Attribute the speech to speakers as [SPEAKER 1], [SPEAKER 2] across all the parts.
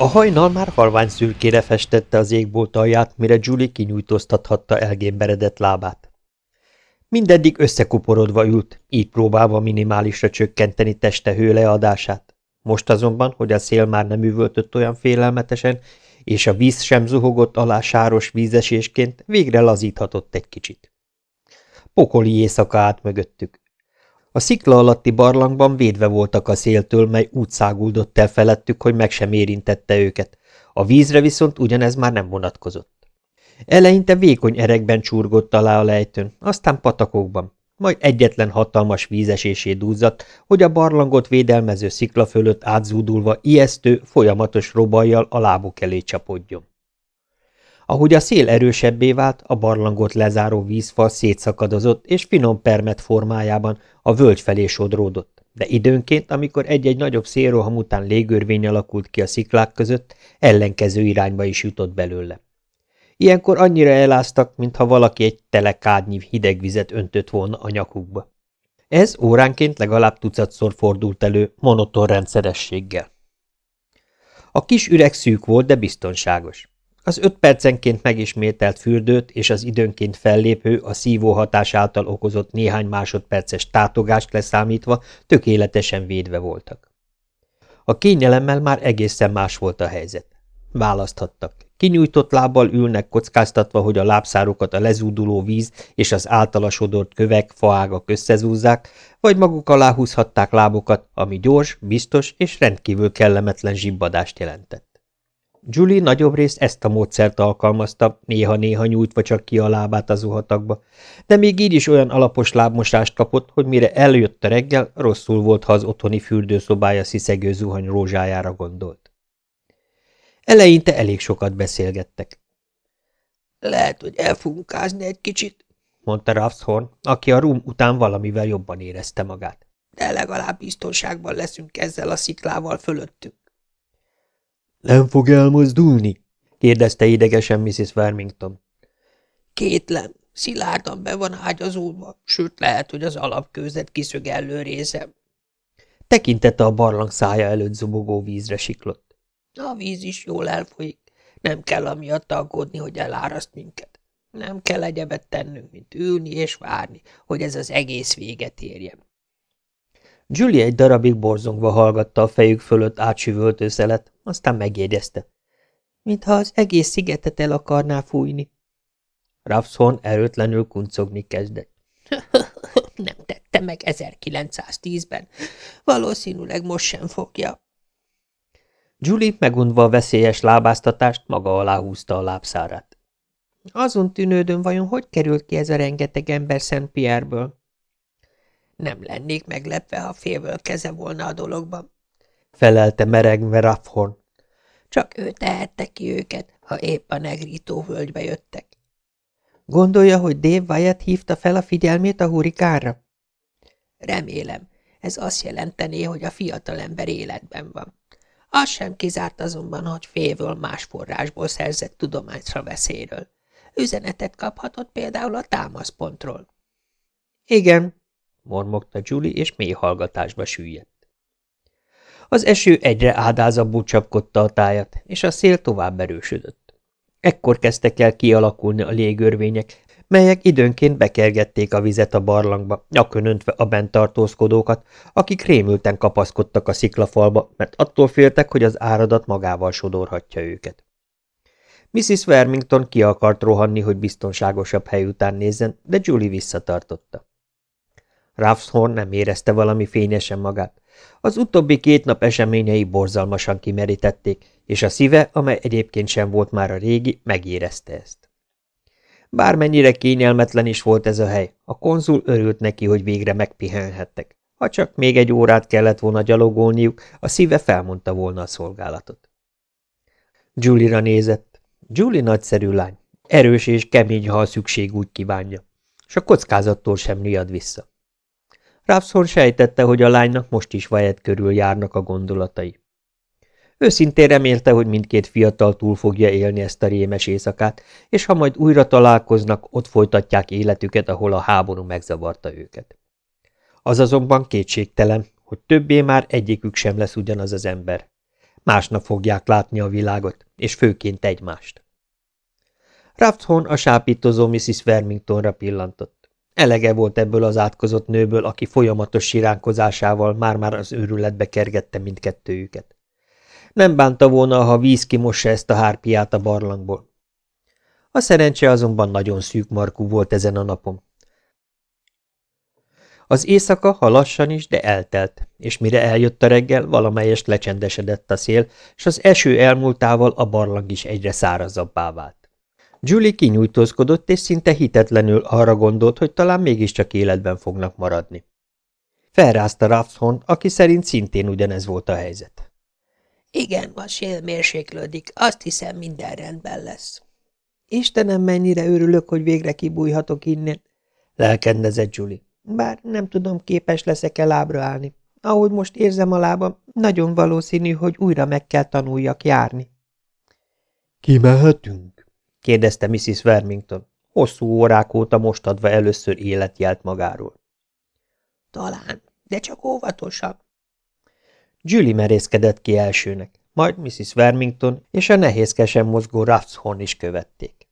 [SPEAKER 1] A hajnal már halvány szürkére festette az égbolt alját, mire Julie kinyújtóztathatta elgémberedett lábát. Mindeddig összekuporodva ült, így próbálva minimálisra csökkenteni teste hőleadását. Most azonban, hogy a szél már nem üvöltött olyan félelmetesen, és a víz sem zuhogott alá sáros vízesésként, végre lazíthatott egy kicsit. Pokoli éjszaka át mögöttük. A szikla alatti barlangban védve voltak a széltől, mely úgy száguldott el felettük, hogy meg sem érintette őket. A vízre viszont ugyanez már nem vonatkozott. Eleinte vékony erekben csurgott alá a lejtőn, aztán patakokban, majd egyetlen hatalmas vízesésé dúzzadt, hogy a barlangot védelmező szikla fölött átzúdulva ijesztő, folyamatos robajjal a lábuk elé csapodjon. Ahogy a szél erősebbé vált, a barlangot lezáró vízfal szétszakadozott, és finom permet formájában a völgy felé sodródott, de időnként, amikor egy-egy nagyobb szélroham után légörvény alakult ki a sziklák között, ellenkező irányba is jutott belőle. Ilyenkor annyira eláztak, mintha valaki egy telekádnyi hideg vizet öntött volna a nyakukba. Ez óránként legalább tucatszor fordult elő, monoton rendszerességgel. A kis üreg szűk volt, de biztonságos. Az öt percenként megismételt fürdőt és az időnként fellépő, a szívó hatás által okozott néhány másodperces tátogást leszámítva tökéletesen védve voltak. A kényelemmel már egészen más volt a helyzet. Választhattak. Kinyújtott lábbal ülnek kockáztatva, hogy a lábszárukat a lezúduló víz és az általa sodort kövek, faágak összezúzzák, vagy maguk alá húzhatták lábukat, ami gyors, biztos és rendkívül kellemetlen zsibbadást jelentett. Julie nagyobb részt ezt a módszert alkalmazta, néha-néha nyújtva csak ki a lábát az zuhatakba, de még így is olyan alapos lábmosást kapott, hogy mire eljött a reggel, rosszul volt, ha az otthoni fürdőszobája sziszegő zuhany rózsájára gondolt. Eleinte elég sokat beszélgettek.
[SPEAKER 2] Lehet, hogy elfunkázni egy kicsit,
[SPEAKER 1] mondta Raffshorn, aki a rum után valamivel jobban érezte magát.
[SPEAKER 2] De legalább biztonságban leszünk ezzel a sziklával fölöttünk.
[SPEAKER 1] Nem fog elmozdulni? kérdezte idegesen Mrs. Vermington.
[SPEAKER 2] Kétlem, szilárdan be van ágyazódva, sőt lehet, hogy az alapkőzet kiszögellő része.
[SPEAKER 1] Tekintete a barlang szája előtt zubogó vízre siklott.
[SPEAKER 2] A víz is jól elfolyik. Nem kell amiatt aggódni, hogy eláraszt minket. Nem kell egyebet tennünk, mint ülni és várni, hogy ez az egész véget érjen.
[SPEAKER 1] Julie egy darabig borzongva hallgatta a fejük fölött átsüvöltő szelet, aztán megjegyezte.
[SPEAKER 2] Mintha az egész szigetet el akarná fújni.
[SPEAKER 1] Rapshorn erőtlenül kuncogni kezdett.
[SPEAKER 2] Nem tette meg 1910-ben. Valószínűleg most sem fogja.
[SPEAKER 1] Julie megunva a veszélyes lábáztatást maga alá húzta a lábszárát.
[SPEAKER 2] Azon tűnődöm, vajon hogy került ki ez a rengeteg ember Szent Pierre-ből? Nem lennék meglepve, ha félből keze volna a dologban.
[SPEAKER 1] Felelte meregve Raffhorn.
[SPEAKER 2] Csak ő tehette ki őket, ha épp a negrító völgybe jöttek.
[SPEAKER 3] Gondolja, hogy Dave Wyatt hívta fel a figyelmét a hurikánra?
[SPEAKER 2] Remélem. Ez azt jelentené, hogy a fiatalember életben van. Az sem kizárt azonban, hogy félvől más forrásból szerzett tudományt a veszélyről. Üzenetet kaphatott például a támaszpontról.
[SPEAKER 1] Igen, mormogta Julie, és mély hallgatásba süllyedt. Az eső egyre ádázabbul csapkodta a tájat, és a szél tovább erősödött. Ekkor kezdtek el kialakulni a légörvények, melyek időnként bekergették a vizet a barlangba, nyakönöntve a bent tartózkodókat, akik rémülten kapaszkodtak a sziklafalba, mert attól féltek, hogy az áradat magával sodorhatja őket. Mrs. Vermington ki akart rohanni, hogy biztonságosabb hely után nézzen, de Julie visszatartotta. Raffshorn nem érezte valami fényesen magát. Az utóbbi két nap eseményei borzalmasan kimerítették, és a szíve, amely egyébként sem volt már a régi, megérezte ezt. Bármennyire kényelmetlen is volt ez a hely, a konzul örült neki, hogy végre megpihenhettek. Ha csak még egy órát kellett volna gyalogolniuk, a szíve felmondta volna a szolgálatot. Julie-ra nézett. Julie nagyszerű lány. Erős és kemény, ha a szükség úgy kívánja. S a kockázattól sem riad vissza. Rapszor sejtette, hogy a lánynak most is Wyatt körül járnak a gondolatai. Őszintén remélte, hogy mindkét fiatal túl fogja élni ezt a rémes éjszakát, és ha majd újra találkoznak, ott folytatják életüket, ahol a háború megzavarta őket. Az azonban kétségtelen, hogy többé már egyikük sem lesz ugyanaz az ember. Másnap fogják látni a világot, és főként egymást. Raphthorn a sápítozó Mrs. Vermingtonra pillantott. Elege volt ebből az átkozott nőből, aki folyamatos siránkozásával már-már az őrületbe kergette mindkettőjüket. Nem bánta volna, ha víz kimossa ezt a hárpiát a barlangból. A szerencse azonban nagyon szűk markú volt ezen a napon. Az éjszaka, ha lassan is, de eltelt, és mire eljött a reggel, valamelyest lecsendesedett a szél, és az eső elmúltával a barlang is egyre szárazabbá vált. Julie kinyújtózkodott, és szinte hitetlenül arra gondolt, hogy talán mégiscsak életben fognak maradni. Felrázta Raphson, aki szerint szintén ugyanez volt a helyzet.
[SPEAKER 2] Igen, a sél mérséklődik, azt hiszem minden rendben lesz.
[SPEAKER 3] Istenem, mennyire örülök, hogy végre kibújhatok innen, lelkendezett Julie. Bár nem tudom, képes leszek-e lábra állni. Ahogy most érzem a lábam, nagyon valószínű, hogy újra meg kell tanuljak járni.
[SPEAKER 1] Kimehetünk? Kérdezte Mrs. Vermington, hosszú órák óta most adva először életjelt magáról.
[SPEAKER 2] Talán, de csak óvatosan.
[SPEAKER 1] Julie merészkedett ki elsőnek, majd Mrs. Vermington és a nehézkesen mozgó Raphshorn is követték.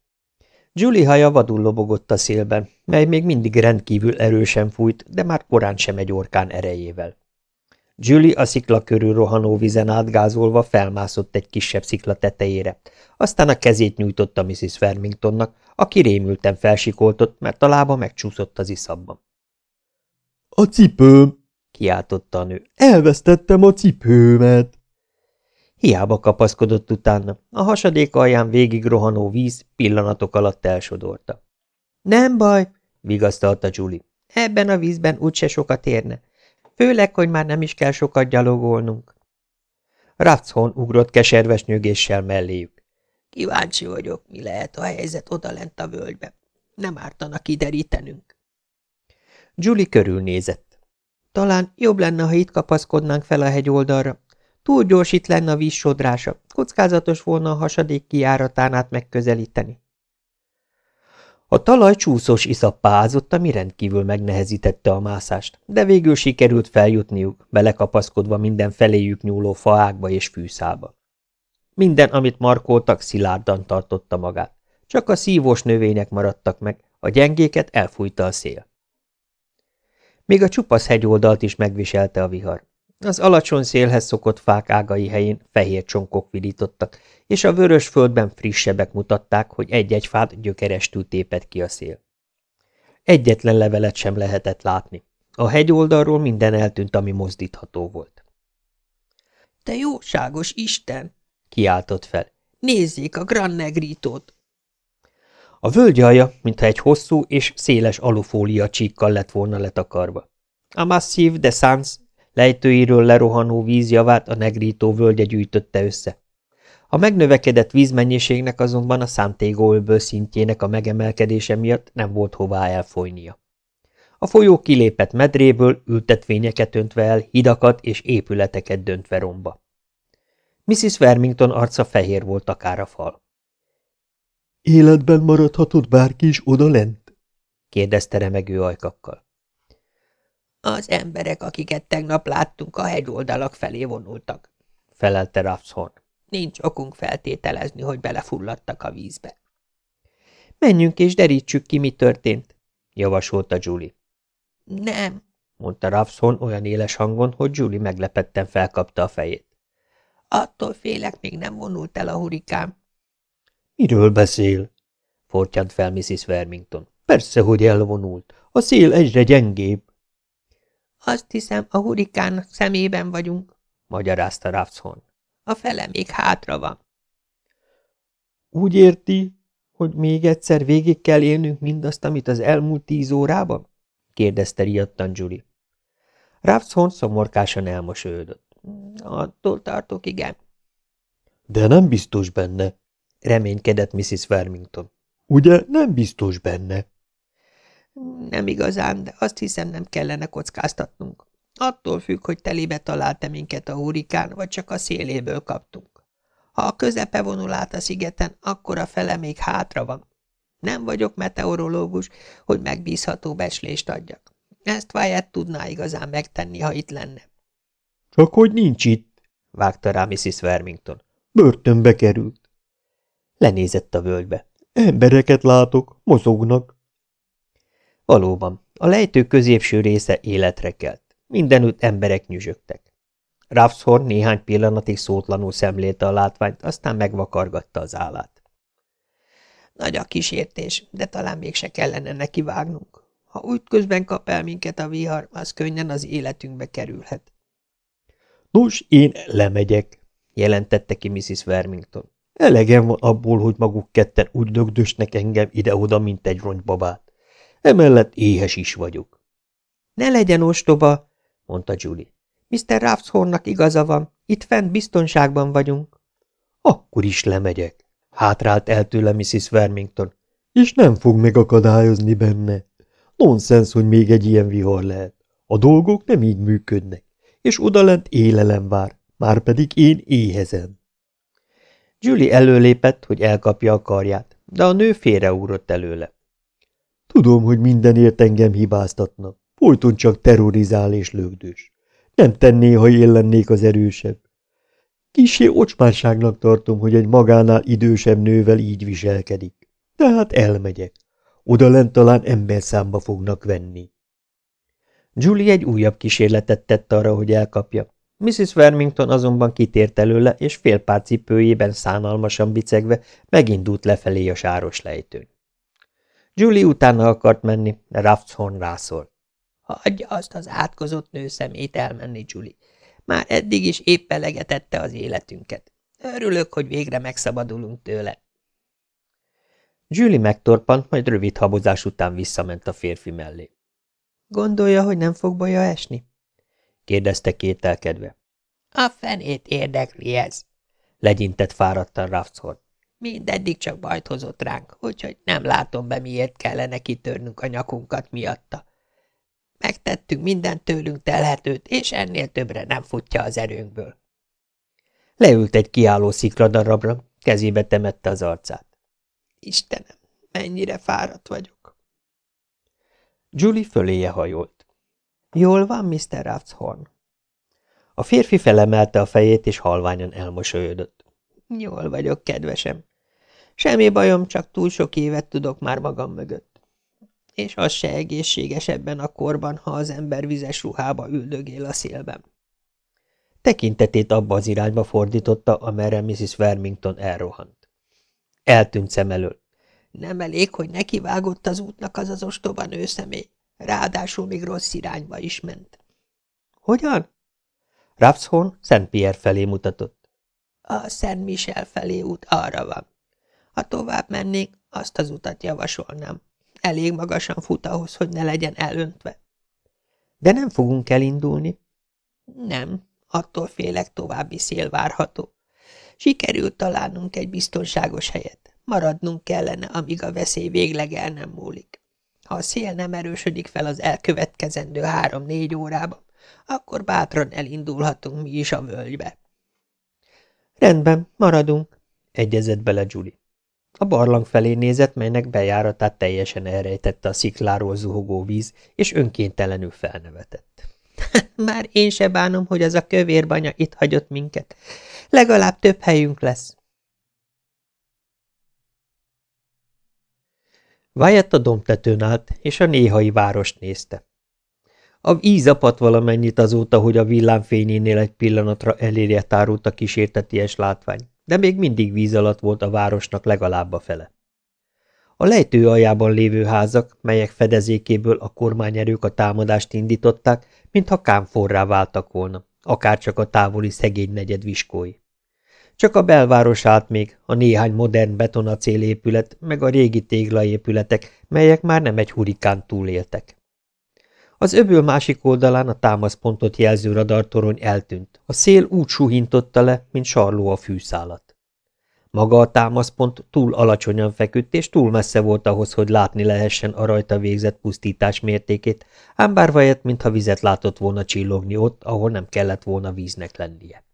[SPEAKER 1] Julie haja vadul lobogott a szélben, mely még mindig rendkívül erősen fújt, de már korán sem egy orkán erejével. Julie a szikla körül rohanó vizen átgázolva felmászott egy kisebb szikla tetejére, aztán a kezét nyújtotta Mrs. Vermingtonnak, aki rémülten felsikoltott, mert a lába megcsúszott az iszabban. – A cipőm! – kiáltotta a nő. – Elvesztettem a cipőmet! Hiába kapaszkodott utána, a hasadék alján végig rohanó víz pillanatok alatt elsodorta.
[SPEAKER 3] – Nem baj, vigasztalta Julie. Ebben a vízben úgyse sokat érne. Főleg, hogy már nem is kell sokat gyalogolnunk.
[SPEAKER 1] Ratshon ugrott keserves nyögéssel melléjük.
[SPEAKER 2] Kíváncsi vagyok, mi lehet a helyzet odalent a völgybe. Nem ártana kiderítenünk.
[SPEAKER 1] Julie körülnézett.
[SPEAKER 3] Talán jobb lenne, ha itt kapaszkodnánk fel a hegy oldalra. Túl gyors itt lenne a víz sodrása. Kockázatos volna a hasadék kiáratán át megközelíteni.
[SPEAKER 1] A talaj csúszós iszappá ázott, ami rendkívül megnehezítette a mászást, de végül sikerült feljutniuk, belekapaszkodva minden feléjük nyúló faákba és fűszába. Minden, amit markoltak, szilárdan tartotta magát. Csak a szívós növények maradtak meg, a gyengéket elfújta a szél. Még a csupasz hegyoldalt is megviselte a vihar. Az alacsony szélhez szokott fák ágai helyén fehér csonkok vidítottak, és a vörös földben frissebbek mutatták, hogy egy-egy fát gyökerestül tépett ki a szél. Egyetlen levelet sem lehetett látni. A hegyoldalról minden eltűnt, ami mozdítható volt.
[SPEAKER 2] – Te jóságos Isten!
[SPEAKER 1] – kiáltott fel.
[SPEAKER 2] – Nézzék a Gran Negritót!
[SPEAKER 1] A völgy alja, mintha egy hosszú és széles alufólia csíkkal lett volna letakarva. A Massive de Sans lejtőiről lerohanó vízjavát a negrító völgye gyűjtötte össze. A megnövekedett vízmennyiségnek azonban a Santiago-öböl szintjének a megemelkedése miatt nem volt hová elfolynia. A folyó kilépett medréből, ültetvényeket öntve el, hidakat és épületeket döntve romba. Mrs. Vermington arca fehér volt akár a fal. – Életben maradhatott bárki is oda lent? – kérdezte remegő ajkakkal.
[SPEAKER 2] Az emberek, akiket tegnap láttunk, a hegyoldalak felé vonultak,
[SPEAKER 1] felelte Raphshorn.
[SPEAKER 2] Nincs okunk feltételezni, hogy belefulladtak a vízbe.
[SPEAKER 3] Menjünk és derítsük ki, mi történt,
[SPEAKER 1] javasolta Julie.
[SPEAKER 2] Nem,
[SPEAKER 1] mondta Raphshorn olyan éles hangon, hogy Julie meglepetten felkapta a fejét.
[SPEAKER 2] Attól félek, még nem vonult el a hurikán.
[SPEAKER 1] Miről beszél? fortyant fel Mrs. Vermington. Persze, hogy elvonult. A szél egyre gyengébb.
[SPEAKER 2] Azt hiszem, a hurikán szemében vagyunk,
[SPEAKER 1] magyarázta Raphshorn.
[SPEAKER 2] A fele még hátra van.
[SPEAKER 3] Úgy érti, hogy még egyszer végig kell élnünk mindazt, amit az elmúlt tíz órában? kérdezte riadtan Julie.
[SPEAKER 1] Raphshorn szomorkásan elmosődött.
[SPEAKER 2] Attól tartok, igen.
[SPEAKER 1] De nem biztos benne, reménykedett Mrs. Vermington. Ugye nem biztos benne?
[SPEAKER 2] Nem igazán, de azt hiszem nem kellene kockáztatnunk. Attól függ, hogy telébe talált-e minket a hurikán, vagy csak a széléből kaptunk. Ha a közepe vonul át a szigeten, akkor a fele még hátra van. Nem vagyok meteorológus, hogy megbízható becslést adjak. Ezt Wyatt tudná igazán megtenni, ha itt lenne.
[SPEAKER 1] Csak hogy nincs itt, vágta rá Mrs. Vermington.
[SPEAKER 4] Börtönbe került.
[SPEAKER 1] Lenézett a völgybe.
[SPEAKER 4] Embereket látok, mozognak.
[SPEAKER 1] Valóban, a lejtő középső része életre kelt. Mindenütt emberek nyüzsögtek. Raffshorn néhány pillanatig szótlanul szemlélte a látványt, aztán megvakargatta az állát.
[SPEAKER 2] Nagy a kísértés, de talán mégse kellene neki vágnunk. Ha úgy közben kap el minket a vihar, az könnyen az életünkbe kerülhet.
[SPEAKER 4] Nos, én lemegyek,
[SPEAKER 1] jelentette ki Mrs. Vermington.
[SPEAKER 4] Elegem van abból, hogy maguk ketten úgy dögdösnek engem ide-oda, mint egy ronybabát. Emellett éhes is vagyok.
[SPEAKER 3] Ne legyen ostoba, mondta Julie. Mr. Raffshornnak igaza van, itt fent biztonságban vagyunk.
[SPEAKER 4] Akkor is lemegyek, hátrált el tőle Mrs. Vermington, és nem fog megakadályozni benne. Nonsens, hogy még egy ilyen vihar lehet. A dolgok nem így működnek, és odalent élelem vár, már pedig én éhezem.
[SPEAKER 1] Julie előlépett, hogy elkapja a karját, de a nő félreúrott előle.
[SPEAKER 4] Tudom, hogy mindenért engem hibáztatnak. Folyton csak terrorizál és lögdös. Nem tenné, ha én lennék az erősebb. Kisé ocsmárságnak tartom, hogy egy magánál idősebb nővel így viselkedik. Tehát elmegyek. Oda lent talán ember számba fognak venni.
[SPEAKER 1] Julie egy újabb kísérletet tett arra, hogy elkapja. Mrs. Vermington azonban kitért előle, és fél pár cipőjében szánalmasan bicegve megindult lefelé a sáros lejtőn. Julie utána akart menni, de Raftshorn rászólt.
[SPEAKER 2] Hagyja azt az átkozott nő szemét elmenni, Julie. Már eddig is épp elegetette az életünket. Örülök, hogy végre megszabadulunk tőle.
[SPEAKER 1] Julie megtorpant, majd rövid habozás után visszament a férfi mellé.
[SPEAKER 3] Gondolja, hogy nem fog baja esni?
[SPEAKER 1] kérdezte kételkedve.
[SPEAKER 2] A fenét érdekli ez,
[SPEAKER 1] legyintett fáradtan Raftshorn.
[SPEAKER 2] Mindeddig csak bajt hozott ránk, úgyhogy nem látom be, miért kellene kitörnünk a nyakunkat miatta. Megtettünk minden tőlünk telhetőt, és ennél többre nem futja az erőnkből.
[SPEAKER 1] Leült egy kiálló szikladarabra, kezébe temette az arcát.
[SPEAKER 2] Istenem, mennyire fáradt vagyok.
[SPEAKER 1] Julie föléje hajolt.
[SPEAKER 3] Jól van, Mr. Raftshorn?
[SPEAKER 1] A férfi felemelte a fejét, és halványan elmosolyodott.
[SPEAKER 2] Jól vagyok, kedvesem. Semmi bajom, csak túl sok évet tudok már magam mögött. És az se egészséges ebben a korban, ha az ember vizes ruhába üldögél a szélben.
[SPEAKER 1] Tekintetét abba az irányba fordította, amerre Mrs. Vermington elrohant. Eltűnt szem elől.
[SPEAKER 2] Nem elég, hogy nekivágott az útnak az az ostoba nőszemély. Ráadásul még rossz irányba is ment.
[SPEAKER 3] Hogyan?
[SPEAKER 1] Rapshorn Szent Pierre felé mutatott.
[SPEAKER 2] A Szent Michel felé út arra van. Ha tovább mennék, azt az utat javasolnám. Elég magasan fut ahhoz, hogy ne legyen elöntve.
[SPEAKER 3] De nem fogunk elindulni?
[SPEAKER 2] Nem, attól félek további szél várható. Sikerült találnunk egy biztonságos helyet. Maradnunk kellene, amíg a veszély végleg el nem múlik. Ha a szél nem erősödik fel az elkövetkezendő három-négy órában, akkor bátran elindulhatunk mi is a völgybe.
[SPEAKER 3] Rendben, maradunk,
[SPEAKER 1] egyezett bele Julie. A barlang felé nézett, melynek bejáratát teljesen elrejtette a szikláról zuhogó víz, és önkéntelenül felnevetett.
[SPEAKER 3] Már én se bánom, hogy az a kövérbanya itt hagyott minket. Legalább több helyünk lesz.
[SPEAKER 1] Wyatt a domtetőn állt, és a néhai várost nézte. A víz apadt valamennyit azóta, hogy a villámfényénél egy pillanatra elérje tárult a kísérteties látvány, de még mindig víz alatt volt a városnak legalább a fele. A lejtő aljában lévő házak, melyek fedezékéből a kormányerők a támadást indították, mintha kámforrá váltak volna, akárcsak a távoli szegény negyed viskói. Csak a belváros állt még, a néhány modern betonacélépület, meg a régi téglaépületek, melyek már nem egy hurikán túléltek. Az öböl másik oldalán a támaszpontot jelző radartorony eltűnt. A szél úgy suhintotta le, mint sarló a fűszálat. Maga a támaszpont túl alacsonyan feküdt, és túl messze volt ahhoz, hogy látni lehessen a rajta végzett pusztítás mértékét, ám bár vajett, mintha vizet látott volna csillogni ott, ahol nem kellett volna víznek lennie.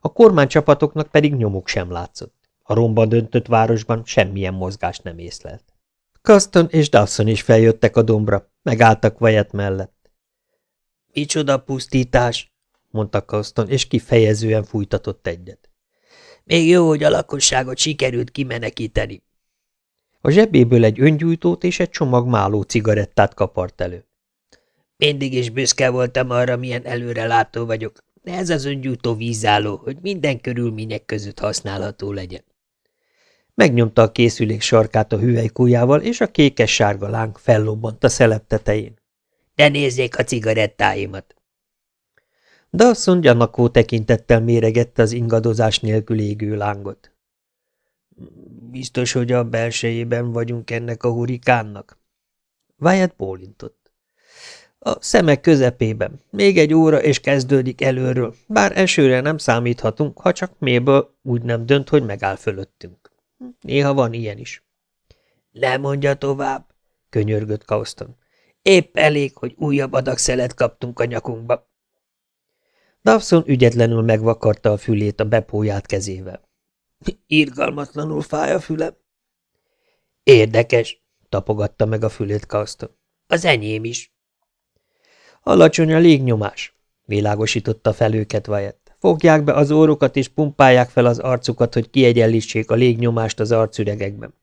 [SPEAKER 1] A kormánycsapatoknak pedig nyomuk sem látszott. A romba döntött városban semmilyen mozgást nem észlelt. Kaston és Dawson is feljöttek a dombra, megálltak Wyatt mellett. – Micsoda pusztítás! – mondta Kauston, és kifejezően fújtatott egyet.
[SPEAKER 2] Még jó, hogy a lakosságot sikerült kimenekíteni.
[SPEAKER 1] A zsebéből egy öngyújtót és egy csomag máló cigarettát kapart elő.
[SPEAKER 2] Mindig is büszke voltam arra, milyen előrelátó vagyok, de ez az öngyújtó vízálló, hogy minden körülmények között használható legyen.
[SPEAKER 1] Megnyomta a készülék sarkát a hüvelykújjával, és a kékes-sárga láng fellobbant a szelep tetején.
[SPEAKER 2] De nézzék a cigarettáimat!
[SPEAKER 1] Dawson gyanakó tekintettel méregette az ingadozás nélkül égő lángot. Biztos, hogy a belsejében vagyunk ennek a hurikánnak? Wyatt bólintott. A szemek közepében. Még egy óra, és kezdődik előről, bár esőre nem számíthatunk, ha csak méből úgy nem dönt, hogy megáll fölöttünk. Néha van ilyen is.
[SPEAKER 2] Nem mondja tovább, könyörgött Kauston. Épp elég, hogy újabb adag szelet kaptunk a nyakunkba.
[SPEAKER 1] Dawson ügyetlenül megvakarta a fülét a bepóját kezével.
[SPEAKER 2] Irgalmatlanul fáj a fülem.
[SPEAKER 1] Érdekes, tapogatta meg a fülét Kauston.
[SPEAKER 2] Az enyém is.
[SPEAKER 1] Alacsony a légnyomás, világosította fel őket Wyatt. Fogják be az órokat és pumpálják fel az arcukat, hogy kiegyenlítsék a légnyomást az arcüregekben.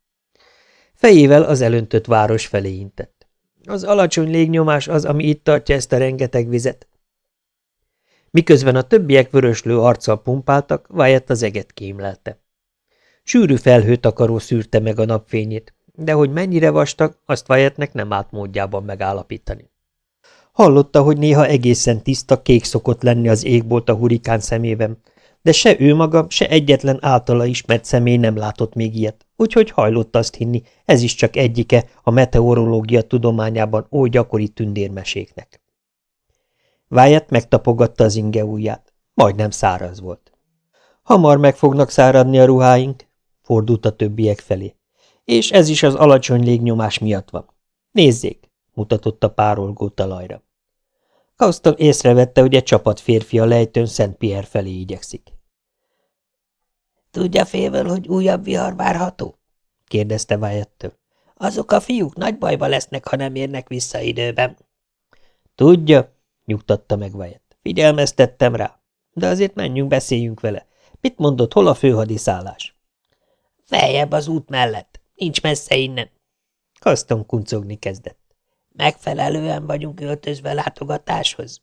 [SPEAKER 1] Fejével az elöntött város felé intett. Az alacsony légnyomás az, ami itt tartja ezt a rengeteg vizet. Miközben a többiek vöröslő arccal pumpáltak, Wyatt az eget kémlelte. Sűrű felhőtakaró szűrte meg a napfényét, de hogy mennyire vastag, azt Wyattnek nem állt módjában megállapítani. Hallotta, hogy néha egészen tiszta kék szokott lenni az égbolt a hurikán szemében, de se ő maga, se egyetlen általa ismert személy nem látott még ilyet, úgyhogy hajlott azt hinni, ez is csak egyike a meteorológia tudományában oly gyakori tündérmeséknek. Wyatt megtapogatta az inge ujját. Majdnem száraz volt. Hamar meg fognak száradni a ruháink, fordult a többiek felé. És ez is az alacsony légnyomás miatt van. Nézzék, mutatott a párolgó talajra. Kauston észrevette, hogy egy csapat férfi a lejtőn Szent Pierre felé igyekszik.
[SPEAKER 2] Tudja félvel, hogy újabb vihar várható? kérdezte Wyatt-től. Azok a fiúk nagy bajba lesznek, ha nem érnek vissza időben.
[SPEAKER 1] Tudja, nyugtatta meg Wyatt. Figyelmeztettem rá. De azért menjünk, beszéljünk vele. Mit mondott, hol a főhadiszállás?
[SPEAKER 2] Feljebb az út mellett. Nincs messze innen.
[SPEAKER 1] Kaston kuncogni kezdett.
[SPEAKER 2] Megfelelően vagyunk öltözve látogatáshoz.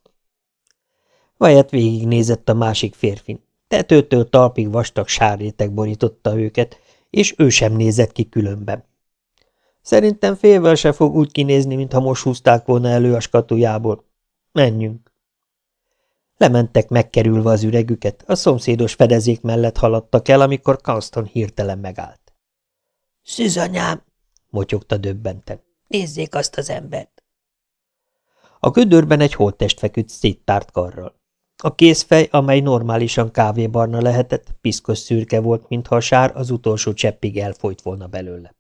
[SPEAKER 1] Wyatt végignézett a másik férfin. Tetőtől talpig vastag sárrétek borította őket, és ő sem nézett ki különben. Szerintem félvel se fog úgy kinézni, mintha most húzták volna elő a skatujából. Menjünk. Lementek megkerülve az üregüket, a szomszédos fedezék mellett haladtak el, amikor Kanston hirtelen megállt.
[SPEAKER 2] – Szűzanyám!
[SPEAKER 1] – motyogta döbbenten.
[SPEAKER 2] – Nézzék azt az embert!
[SPEAKER 1] A gödörben egy holttest feküdt széttárt karral. A kézfej, amely normálisan kávébarna lehetett, piszkos szürke volt, mintha a sár az utolsó cseppig elfolyt volna belőle.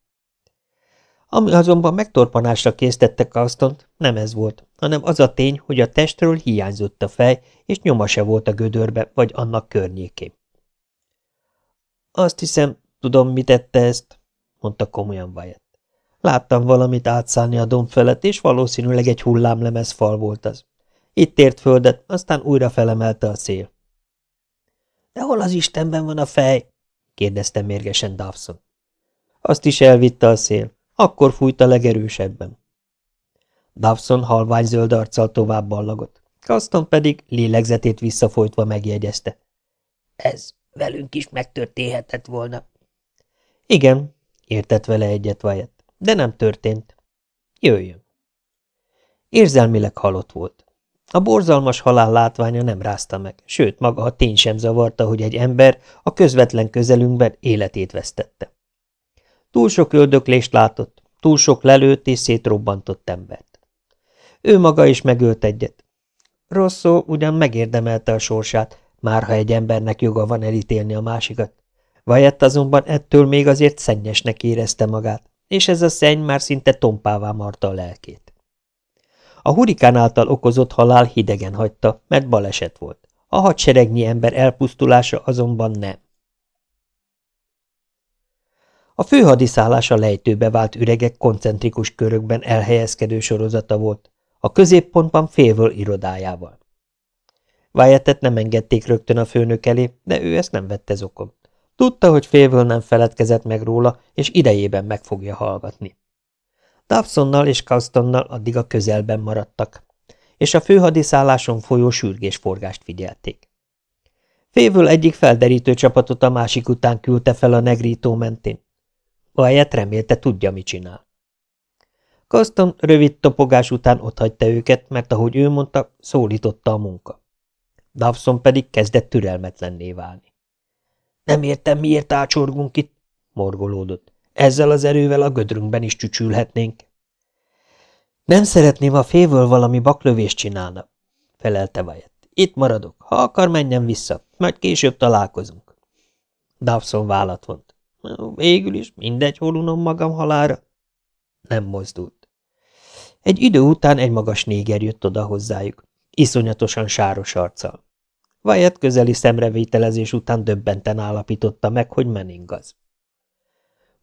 [SPEAKER 1] Ami azonban megtorpanásra késztette Kaustont, nem ez volt, hanem az a tény, hogy a testről hiányzott a fej, és nyoma se volt a gödörbe, vagy annak környékén. Azt hiszem, tudom, mit tette ezt, mondta komolyan Wyatt. Láttam valamit átszállni a domb felett, és valószínűleg egy hullámlemez fal volt az. Itt ért földet, aztán újra felemelte a szél. – De hol az Istenben van a fej? – kérdezte mérgesen Dawson. Azt is elvitte a szél. Akkor fújt a legerősebben. Dawson halvány zöld arccal tovább ballagott. Kaston pedig lélegzetét visszafolytva megjegyezte.
[SPEAKER 2] Ez velünk is megtörténhetett volna.
[SPEAKER 1] Igen, értett vele egyet Wyatt, de nem történt. Jöjjön. Érzelmileg halott volt. A borzalmas halál látványa nem rázta meg, sőt, maga a tény sem zavarta, hogy egy ember a közvetlen közelünkben életét vesztette. Túl sok öldöklést látott, túl sok lelőtt és szétrobbantott embert. Ő maga is megölt egyet. Rosszó ugyan megérdemelte a sorsát, már ha egy embernek joga van elítélni a másikat. Vajett azonban ettől még azért szennyesnek érezte magát, és ez a szenny már szinte tompává marta a lelkét. A hurikán által okozott halál hidegen hagyta, mert baleset volt. A hadseregnyi ember elpusztulása azonban nem. A főhadiszállás a lejtőbe vált üregek koncentrikus körökben elhelyezkedő sorozata volt, a középpontban félvől irodájával. Wyattet nem engedték rögtön a főnök elé, de ő ezt nem vette zokon. Tudta, hogy félvől nem feledkezett meg róla, és idejében meg fogja hallgatni. Dawsonnal és Castonnal addig a közelben maradtak, és a főhadiszálláson folyó sürgésforgást figyelték. Févől egyik felderítő csapatot a másik után küldte fel a negrító mentén. Wyatt remélte tudja, mit csinál. Kaston rövid topogás után otthagyta őket, mert ahogy ő mondta, szólította a munka. Dawson pedig kezdett türelmetlenné válni. Nem értem, miért ácsorgunk itt, morgolódott. Ezzel az erővel a gödrünkben is csücsülhetnénk. Nem szeretném, ha févől valami baklövést csinálna, felelte Wyatt. Itt maradok. Ha akar, menjen vissza, majd később találkozunk. Dawson vállat vont. Végül is mindegy, hol unom magam halára. Nem mozdult. Egy idő után egy magas néger jött oda hozzájuk, iszonyatosan sáros arccal. Wyatt közeli szemrevételezés után döbbenten állapította meg, hogy Manning az.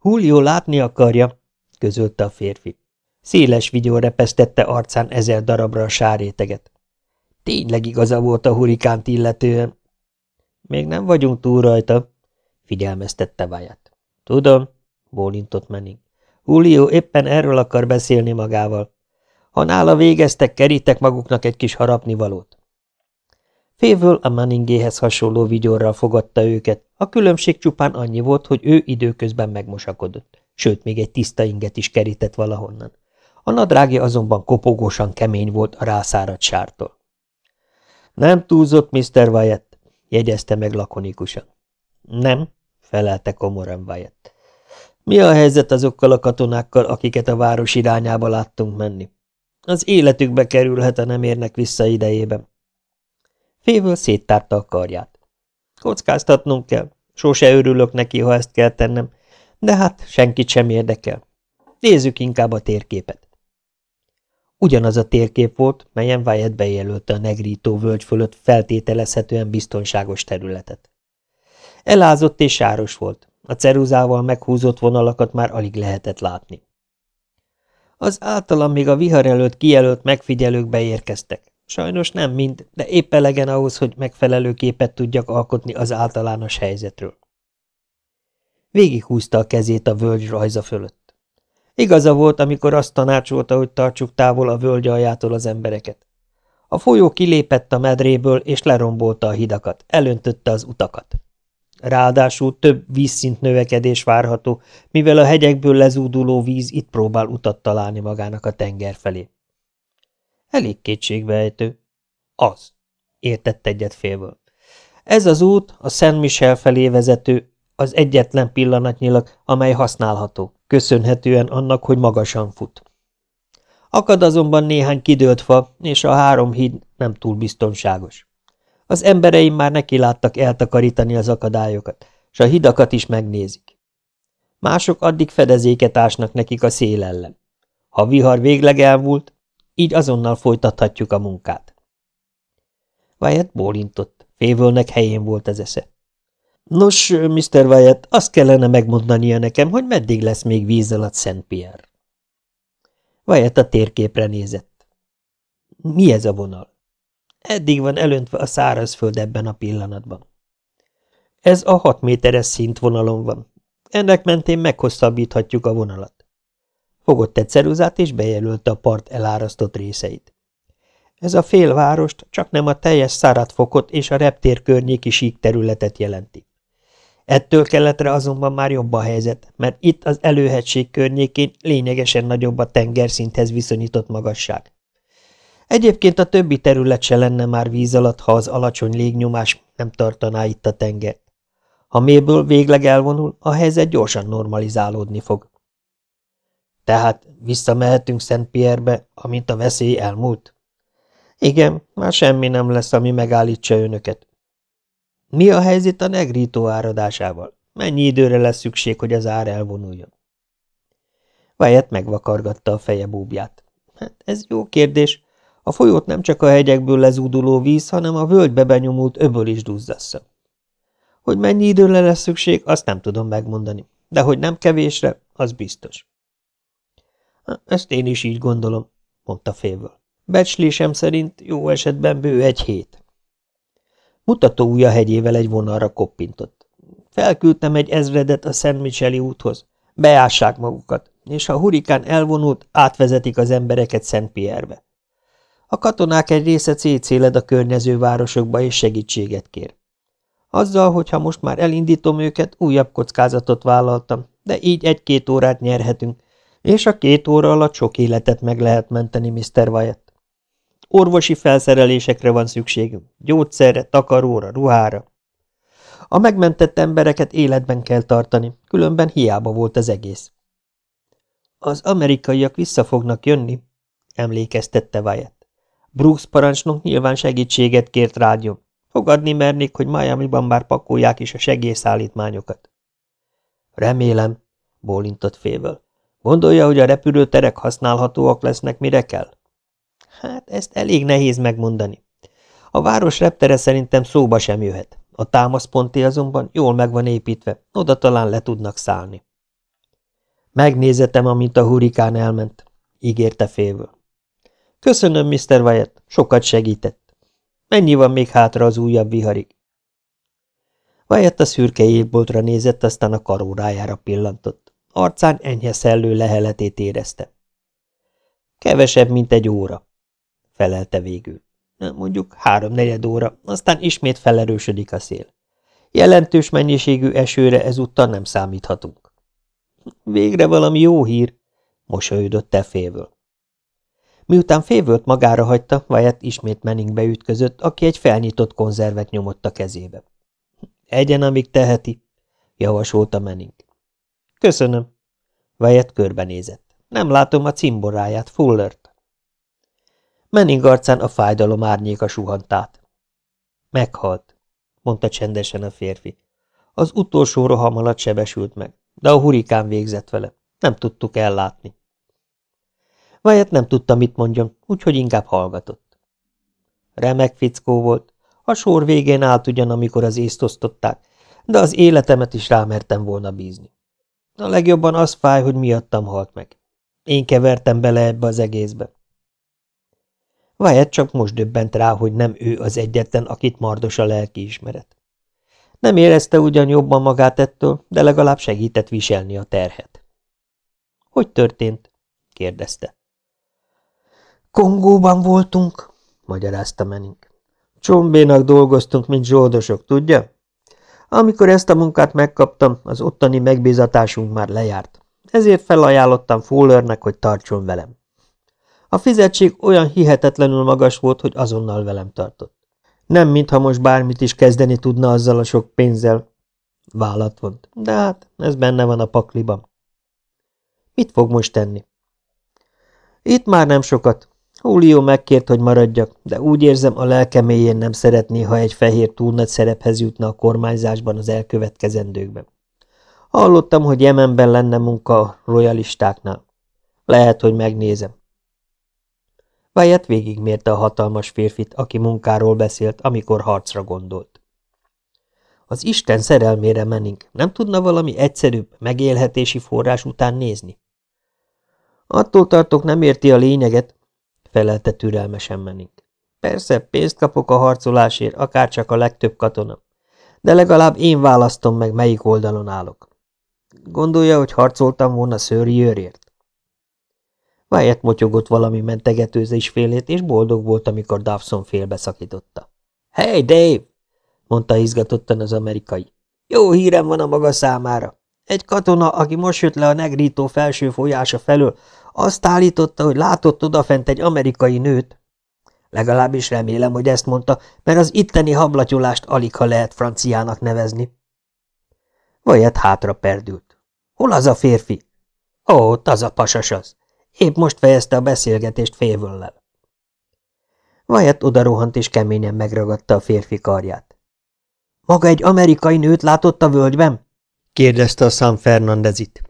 [SPEAKER 1] Julio látni akarja, közölte a férfi. Széles vigyó repesztette arcán ezer darabra a sáréteget. Tényleg igaza volt a hurikánt illetően. Még nem vagyunk túl rajta, figyelmeztette Wyatt. Tudom, bólintott Manning. Julio éppen erről akar beszélni magával. Ha nála végeztek, kerítek maguknak egy kis harapnivalót. Févől a Manningéhez hasonló vigyorral fogadta őket, a különbség csupán annyi volt, hogy ő időközben megmosakodott, sőt, még egy tiszta inget is kerített valahonnan. A nadrágja azonban kopogósan kemény volt a rászáradt sártól. Nem túlzott, Mr. Wyatt, jegyezte meg lakonikusan. Nem, felelte komoran Wyatt. Mi a helyzet azokkal a katonákkal, akiket a város irányába láttunk menni? Az életükbe kerülhet, ha nem érnek vissza idejében. Févől széttárta a karját. Kockáztatnunk kell. Sose örülök neki, ha ezt kell tennem, de hát senkit sem érdekel. Nézzük inkább a térképet. Ugyanaz a térkép volt, melyen Wyatt bejelölte a negrító völgy fölött feltételezhetően biztonságos területet. Elázott és sáros volt, a ceruzával meghúzott vonalakat már alig lehetett látni. Az általam még a vihar előtt kijelölt megfigyelők beérkeztek. Sajnos nem mind, de épp elegen ahhoz, hogy megfelelő képet tudjak alkotni az általános helyzetről. Végighúzta a kezét a völgy rajza fölött. Igaza volt, amikor azt tanácsolta, hogy tartsuk távol a völgy aljától az embereket. A folyó kilépett a medréből, és lerombolta a hidakat, elöntötte az utakat. Ráadásul több vízszint növekedés várható, mivel a hegyekből lezúduló víz itt próbál utat találni magának a tenger felé. Elég kétségbeejtő. Az. Értett egyet félből. Ez az út a Szent Michel felé vezető, az egyetlen pillanatnyilag, amely használható, köszönhetően annak, hogy magasan fut. Akad azonban néhány kidőlt fa, és a három híd nem túl biztonságos. Az embereim már neki láttak eltakarítani az akadályokat, s a hidakat is megnézik. Mások addig fedezéket ásnak nekik a szél ellen. Ha vihar végleg elmúlt, így azonnal folytathatjuk a munkát. Wyatt bólintott. Févölnek helyén volt az esze. Nos, Mr. Wyatt, azt kellene megmondania nekem, hogy meddig lesz még víz alatt Szent Pierre. Wyatt a térképre nézett. Mi ez a vonal? Eddig van elöntve a szárazföld ebben a pillanatban. Ez a hat méteres szintvonalon van. Ennek mentén meghosszabbíthatjuk a vonalat. Fogott egy ceruzát, és bejelölte a part elárasztott részeit. Ez a félvárost csak nem a teljes száradfokot és a reptér környéki sík területet jelenti. Ettől keletre azonban már jobb a helyzet, mert itt az előhegység környékén lényegesen nagyobb a tengerszinthez viszonyított magasság. Egyébként a többi terület se lenne már víz alatt, ha az alacsony légnyomás nem tartaná itt a tengert. Ha mélyből végleg elvonul, a helyzet gyorsan normalizálódni fog. Tehát visszamehetünk Szent Pierre-be, amint a veszély elmúlt? Igen, már semmi nem lesz, ami megállítsa önöket. Mi a helyzet a negrító áradásával? Mennyi időre lesz szükség, hogy az ár elvonuljon? Wyatt megvakargatta a feje búbját. Hát ez jó kérdés. A folyót nem csak a hegyekből lezúduló víz, hanem a völgybe benyomult öböl is duzzassza. Hogy mennyi időre lesz szükség, azt nem tudom megmondani, de hogy nem kevésre, az biztos. Ezt én is így gondolom, mondta félből. Becslésem szerint jó esetben bő egy hét. Mutató ujja hegyével egy vonalra koppintott. Felküldtem egy ezredet a Szent Micheli úthoz. Beássák magukat, és ha a hurikán elvonult, átvezetik az embereket Szent Pierre-be. A katonák egy része cécéled a környező városokba és segítséget kér. Azzal, hogyha most már elindítom őket, újabb kockázatot vállaltam, de így egy-két órát nyerhetünk, és a két óra alatt sok életet meg lehet menteni, Mr. Wyatt. Orvosi felszerelésekre van szükségünk, gyógyszerre, takaróra, ruhára. A megmentett embereket életben kell tartani, különben hiába volt az egész. Az amerikaiak vissza fognak jönni, emlékeztette Wyatt. Brooks parancsnok nyilván segítséget kért rádió. Fogadni mernék, hogy Miami-ban már pakolják is a segélyszállítmányokat. Remélem, bólintott fével. Gondolja, hogy a repülőterek használhatóak lesznek, mire kell? Hát ezt elég nehéz megmondani. A város reptere szerintem szóba sem jöhet. A támaszponti azonban jól meg van építve, oda talán le tudnak szállni. Megnézetem, amint a hurikán elment, ígérte félből. Köszönöm, Mr. Wyatt, sokat segített. Mennyi van még hátra az újabb viharig? Wyatt a szürke évboltra nézett, aztán a karórájára pillantott. Arcán enyhe szellő leheletét érezte. Kevesebb, mint egy óra, felelte végül. Mondjuk háromnegyed óra, aztán ismét felerősödik a szél. Jelentős mennyiségű esőre ezúttal nem számíthatunk. Végre valami jó hír, mosolyodott te félvől. Miután févőt magára hagyta, Wyatt ismét Menningbe ütközött, aki egy felnyitott konzervet nyomott a kezébe. Egyen, amíg teheti, javasolta Menning. Köszönöm. Wyatt körbenézett. Nem látom a cimboráját, Fullert. Menning arcán a fájdalom árnyéka suhant át. Meghalt, mondta csendesen a férfi. Az utolsó roham alatt sebesült meg, de a hurikán végzett vele. Nem tudtuk ellátni. Wyatt nem tudta, mit mondjon, úgyhogy inkább hallgatott. Remek fickó volt. A sor végén állt ugyan, amikor az észt osztották, de az életemet is rámertem volna bízni. A legjobban az fáj, hogy miattam halt meg. Én kevertem bele ebbe az egészbe. Wyatt csak most döbbent rá, hogy nem ő az egyetlen, akit mardos a lelki ismeret. Nem érezte ugyan jobban magát ettől, de legalább segített viselni a terhet. – Hogy történt? – kérdezte. – Kongóban voltunk – magyarázta Menning. – Csombénak dolgoztunk, mint zsoldosok, tudja? Amikor ezt a munkát megkaptam, az ottani megbízatásunk már lejárt. Ezért felajánlottam Fullernek, hogy tartson velem. A fizetség olyan hihetetlenül magas volt, hogy azonnal velem tartott. Nem, mintha most bármit is kezdeni tudna azzal a sok pénzzel. Vállat vont, de hát ez benne van a pakliban. Mit fog most tenni? Itt már nem sokat. Julio megkért, hogy maradjak, de úgy érzem, a lelke mélyén nem szeretné, ha egy fehér túl nagy szerephez jutna a kormányzásban az elkövetkezendőkben. Hallottam, hogy Jemenben lenne munka a royalistáknál. Lehet, hogy megnézem. Wyatt végigmérte a hatalmas férfit, aki munkáról beszélt, amikor harcra gondolt. Az Isten szerelmére menünk, nem tudna valami egyszerűbb, megélhetési forrás után nézni? Attól tartok, nem érti a lényeget, felelte türelmesen menünk. Persze, pénzt kapok a harcolásért, akár csak a legtöbb katona, de legalább én választom meg, melyik oldalon állok. Gondolja, hogy harcoltam volna szőrjőrért? Wyatt motyogott valami mentegetőzés félét, és boldog volt, amikor Dawson félbeszakította. – Hey, Dave! – mondta izgatottan az amerikai. – Jó hírem van a maga számára. Egy katona, aki most jött le a negrító felső folyása felől, azt állította, hogy látott odafent egy amerikai nőt. Legalábbis remélem, hogy ezt mondta, mert az itteni hablatyolást alig ha lehet franciának nevezni. Vajat hátra perdült. Hol az a férfi? Ó, az a pasas az. Épp most fejezte a beszélgetést févöllel. Vajat odarohant és keményen megragadta a férfi karját. Maga egy amerikai nőt látott a völgyben? kérdezte a San Fernandezit.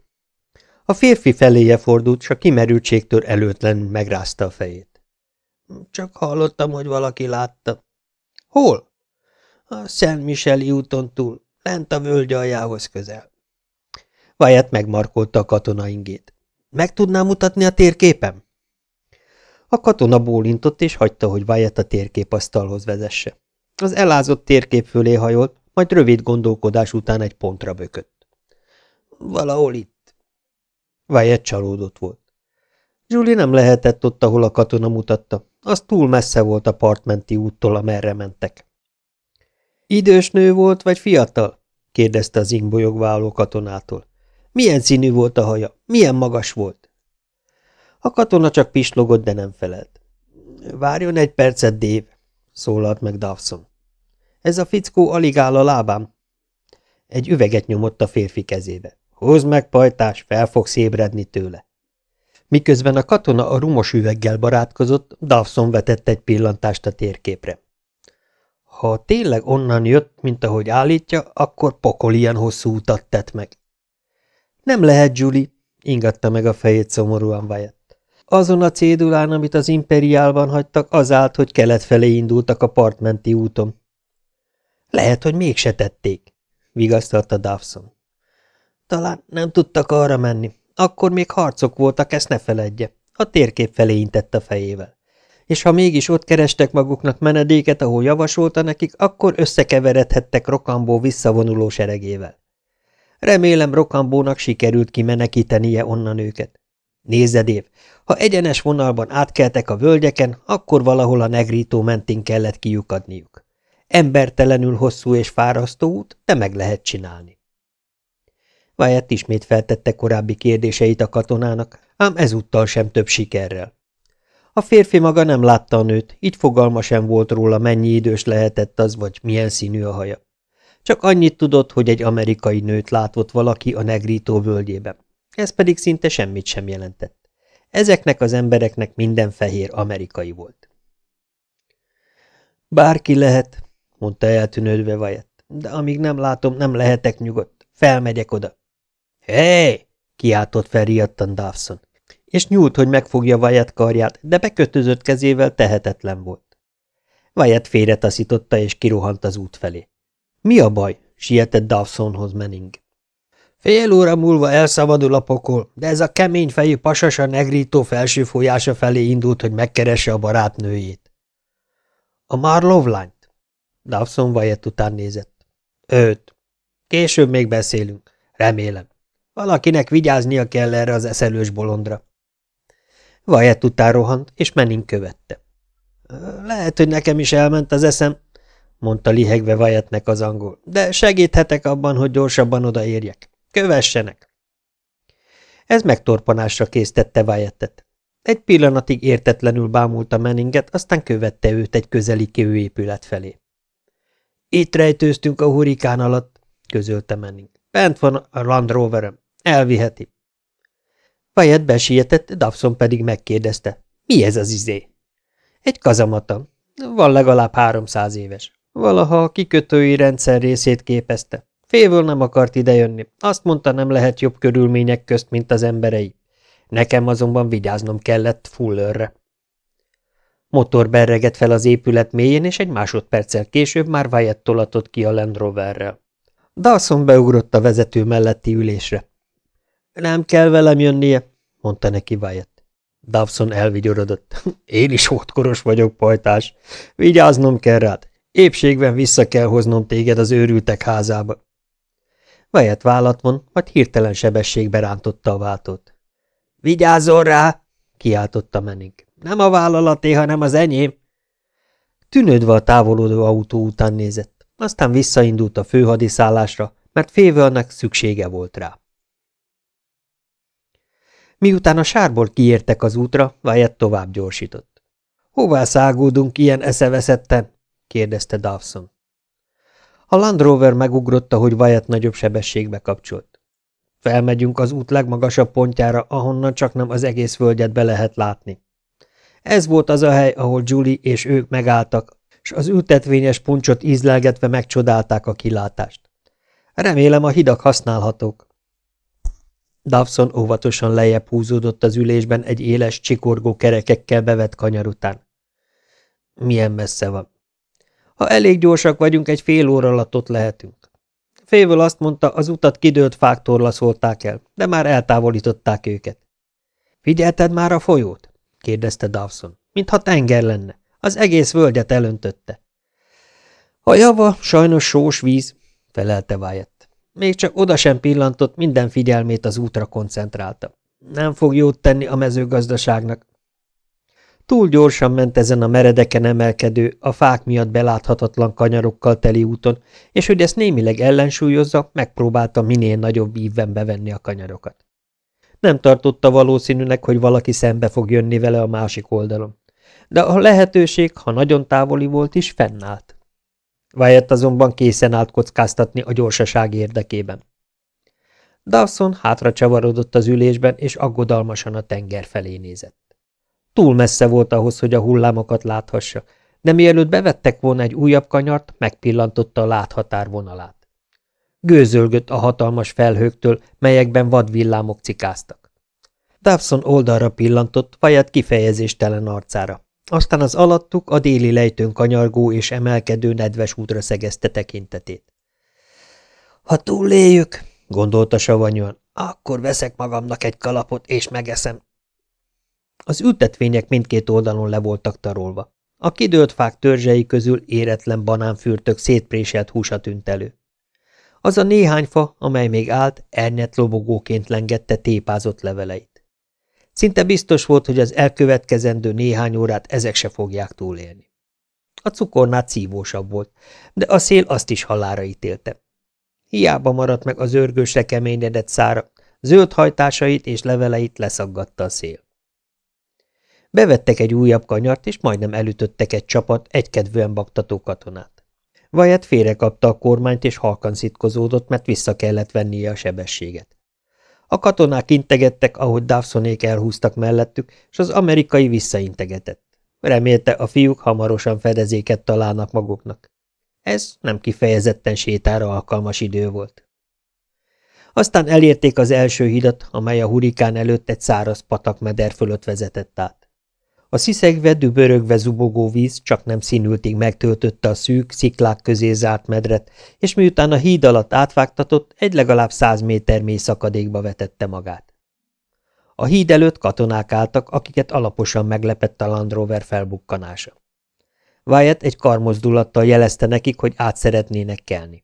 [SPEAKER 1] A férfi feléje fordult, s a kimerültségtől előtlenül megrázta a fejét. Csak hallottam, hogy valaki látta. Hol? A Szent Micheli úton túl, lent a völgy aljához közel. Vajat megmarkolta a katona ingét. Meg tudnám mutatni a térképem? A katona bólintott, és hagyta, hogy Wyatt a térképasztalhoz vezesse. Az elázott térkép fölé hajolt, majd rövid gondolkodás után egy pontra bökött. Valahol itt. Wyatt csalódott volt. Julie nem lehetett ott, ahol a katona mutatta. Az túl messze volt a partmenti úttól, amerre mentek. Idős nő volt, vagy fiatal? kérdezte az ingbolyogváló katonától. Milyen színű volt a haja? Milyen magas volt? A katona csak pislogott, de nem felelt. Várjon egy percet, Dév, szólalt meg Dawson. Ez a fickó alig áll a lábám. Egy üveget nyomott a férfi kezébe. Hozd meg, pajtás, fel fogsz ébredni tőle. Miközben a katona a rumos üveggel barátkozott, Dawson vetett egy pillantást a térképre. Ha tényleg onnan jött, mint ahogy állítja, akkor pokol ilyen hosszú utat tett meg. Nem lehet, Julie, ingatta meg a fejét szomorúan Wyatt. Azon a cédulán, amit az imperiálban hagytak, az állt, hogy kelet felé indultak a partmenti úton. Lehet, hogy mégse tették, vigasztalta Dawson. Talán nem tudtak arra menni. Akkor még harcok voltak, ezt ne feledje. A térkép felé intett a fejével. És ha mégis ott kerestek maguknak menedéket, ahol javasolta nekik, akkor összekeveredhettek Rokambó visszavonuló seregével. Remélem Rokambónak sikerült kimenekítenie onnan őket. Nézzed, Év, ha egyenes vonalban átkeltek a völgyeken, akkor valahol a negrító mentén kellett kiukadniuk. Embertelenül hosszú és fárasztó út, de meg lehet csinálni. Wyatt ismét feltette korábbi kérdéseit a katonának, ám ezúttal sem több sikerrel. A férfi maga nem látta a nőt, így fogalma sem volt róla, mennyi idős lehetett az, vagy milyen színű a haja. Csak annyit tudott, hogy egy amerikai nőt látott valaki a negrító völgyében. Ez pedig szinte semmit sem jelentett. Ezeknek az embereknek minden fehér amerikai volt. Bárki lehet, mondta eltűnődve Wyatt, de amíg nem látom, nem lehetek nyugodt. Felmegyek oda. Hé! Kiáltott felriadtan Dawson, és nyúlt, hogy megfogja Wyatt karját, de bekötözött kezével tehetetlen volt. Wyatt félretaszította, és kirohant az út felé. Mi a baj? sietett Dawsonhoz Menning. Fél óra múlva elszabadul a pokol, de ez a kemény fejű pasas a negrító felső folyása felé indult, hogy megkeresse a barátnőjét. A Marlovlányt? Dawson Wyatt után nézett. Őt. Később még beszélünk. Remélem. Valakinek vigyáznia kell erre az eszelős bolondra. Wyatt után rohant, és Menning követte. Lehet, hogy nekem is elment az eszem, mondta lihegve Wyattnek az angol, de segíthetek abban, hogy gyorsabban odaérjek. Kövessenek! Ez megtorpanásra késztette Wyattet. Egy pillanatig értetlenül bámulta Menninget, aztán követte őt egy közeli kőépület felé. Itt rejtőztünk a hurikán alatt, közölte Menning. Bent van a Land Roverem. Elviheti. Wyatt besietett, Dawson pedig megkérdezte. Mi ez az izé? Egy kazamata. Van legalább háromszáz éves. Valaha a kikötői rendszer részét képezte. Félvől nem akart idejönni. Azt mondta, nem lehet jobb körülmények közt, mint az emberei. Nekem azonban vigyáznom kellett Fullerre. Motor berreget fel az épület mélyén, és egy másodperccel később már Wyatt tolatott ki a Land Roverrel. Dawson beugrott a vezető melletti ülésre. Nem kell velem jönnie, mondta neki Wyatt. Dawson elvigyorodott. Én is hótkoros vagyok, pajtás. Vigyáznom kell rád. Épségben vissza kell hoznom téged az őrültek házába. Wyatt vállat von, majd hirtelen sebességbe rántotta a váltót. Vigyázzon rá! kiáltotta Menning. Nem a vállalaté, hanem az enyém. Tűnődve a távolodó autó után nézett, aztán visszaindult a főhadiszállásra, mert févölnek szüksége volt rá. Miután a sárból kiértek az útra, Wyatt tovább gyorsított. – Hová szágódunk ilyen eszeveszetten? – kérdezte Dawson. A Land Rover megugrotta, hogy Wyatt nagyobb sebességbe kapcsolt. Felmegyünk az út legmagasabb pontjára, ahonnan csak nem az egész völgyet be lehet látni. Ez volt az a hely, ahol Julie és ők megálltak, és az ültetvényes puncsot ízlelgetve megcsodálták a kilátást. Remélem a hidak használhatók. Dawson óvatosan lejjebb húzódott az ülésben egy éles, csikorgó kerekekkel bevett kanyar után. Milyen messze van? Ha elég gyorsak vagyunk, egy fél óra alatt ott lehetünk. Févől azt mondta, az utat kidőlt fák torlaszolták el, de már eltávolították őket. Figyelted már a folyót? kérdezte Dawson. Mintha tenger lenne. Az egész völgyet elöntötte. A java sajnos sós víz, felelte Wyatt. Még csak oda sem pillantott, minden figyelmét az útra koncentrálta. Nem fog jót tenni a mezőgazdaságnak. Túl gyorsan ment ezen a meredeken emelkedő, a fák miatt beláthatatlan kanyarokkal teli úton, és hogy ezt némileg ellensúlyozza, megpróbálta minél nagyobb ívben bevenni a kanyarokat. Nem tartotta valószínűnek, hogy valaki szembe fog jönni vele a másik oldalon. De a lehetőség, ha nagyon távoli volt is, fennállt. Wyatt azonban készen állt kockáztatni a gyorsaság érdekében. Dawson hátra csavarodott az ülésben, és aggodalmasan a tenger felé nézett. Túl messze volt ahhoz, hogy a hullámokat láthassa, de mielőtt bevettek volna egy újabb kanyart, megpillantotta a láthatár vonalát. Gőzölgött a hatalmas felhőktől, melyekben vadvillámok cikáztak. Dawson oldalra pillantott, vajat kifejezéstelen arcára. Aztán az alattuk a déli lejtőn kanyargó és emelkedő nedves útra szegezte tekintetét. Ha túléljük, gondolta savanyúan, akkor veszek magamnak egy kalapot és megeszem. Az ültetvények mindkét oldalon le voltak tarolva. A kidőlt fák törzsei közül éretlen banánfürtök szétpréselt húsa tűnt elő. Az a néhány fa, amely még állt, ernyet lobogóként lengette tépázott leveleit. Szinte biztos volt, hogy az elkövetkezendő néhány órát ezek se fogják túlélni. A cukornát szívósabb volt, de a szél azt is halára ítélte. Hiába maradt meg az örgősre keményedett szára, zöld hajtásait és leveleit leszaggatta a szél. Bevettek egy újabb kanyart, és majdnem elütöttek egy csapat egykedvűen baktató katonát. Vajat félrekapta a kormányt, és halkan szitkozódott, mert vissza kellett vennie a sebességet. A katonák integettek, ahogy Dawsonék elhúztak mellettük, és az amerikai visszaintegetett. Remélte, a fiúk hamarosan fedezéket találnak maguknak. Ez nem kifejezetten sétára alkalmas idő volt. Aztán elérték az első hidat, amely a hurikán előtt egy száraz patakmeder fölött vezetett át. A sziszegve, dübörögve zubogó víz csak nem színültig megtöltötte a szűk, sziklák közé zárt medret, és miután a híd alatt átvágtatott, egy legalább száz méter mély szakadékba vetette magát. A híd előtt katonák álltak, akiket alaposan meglepett a Land Rover felbukkanása. Wyatt egy karmozdulattal jelezte nekik, hogy át szeretnének kelni.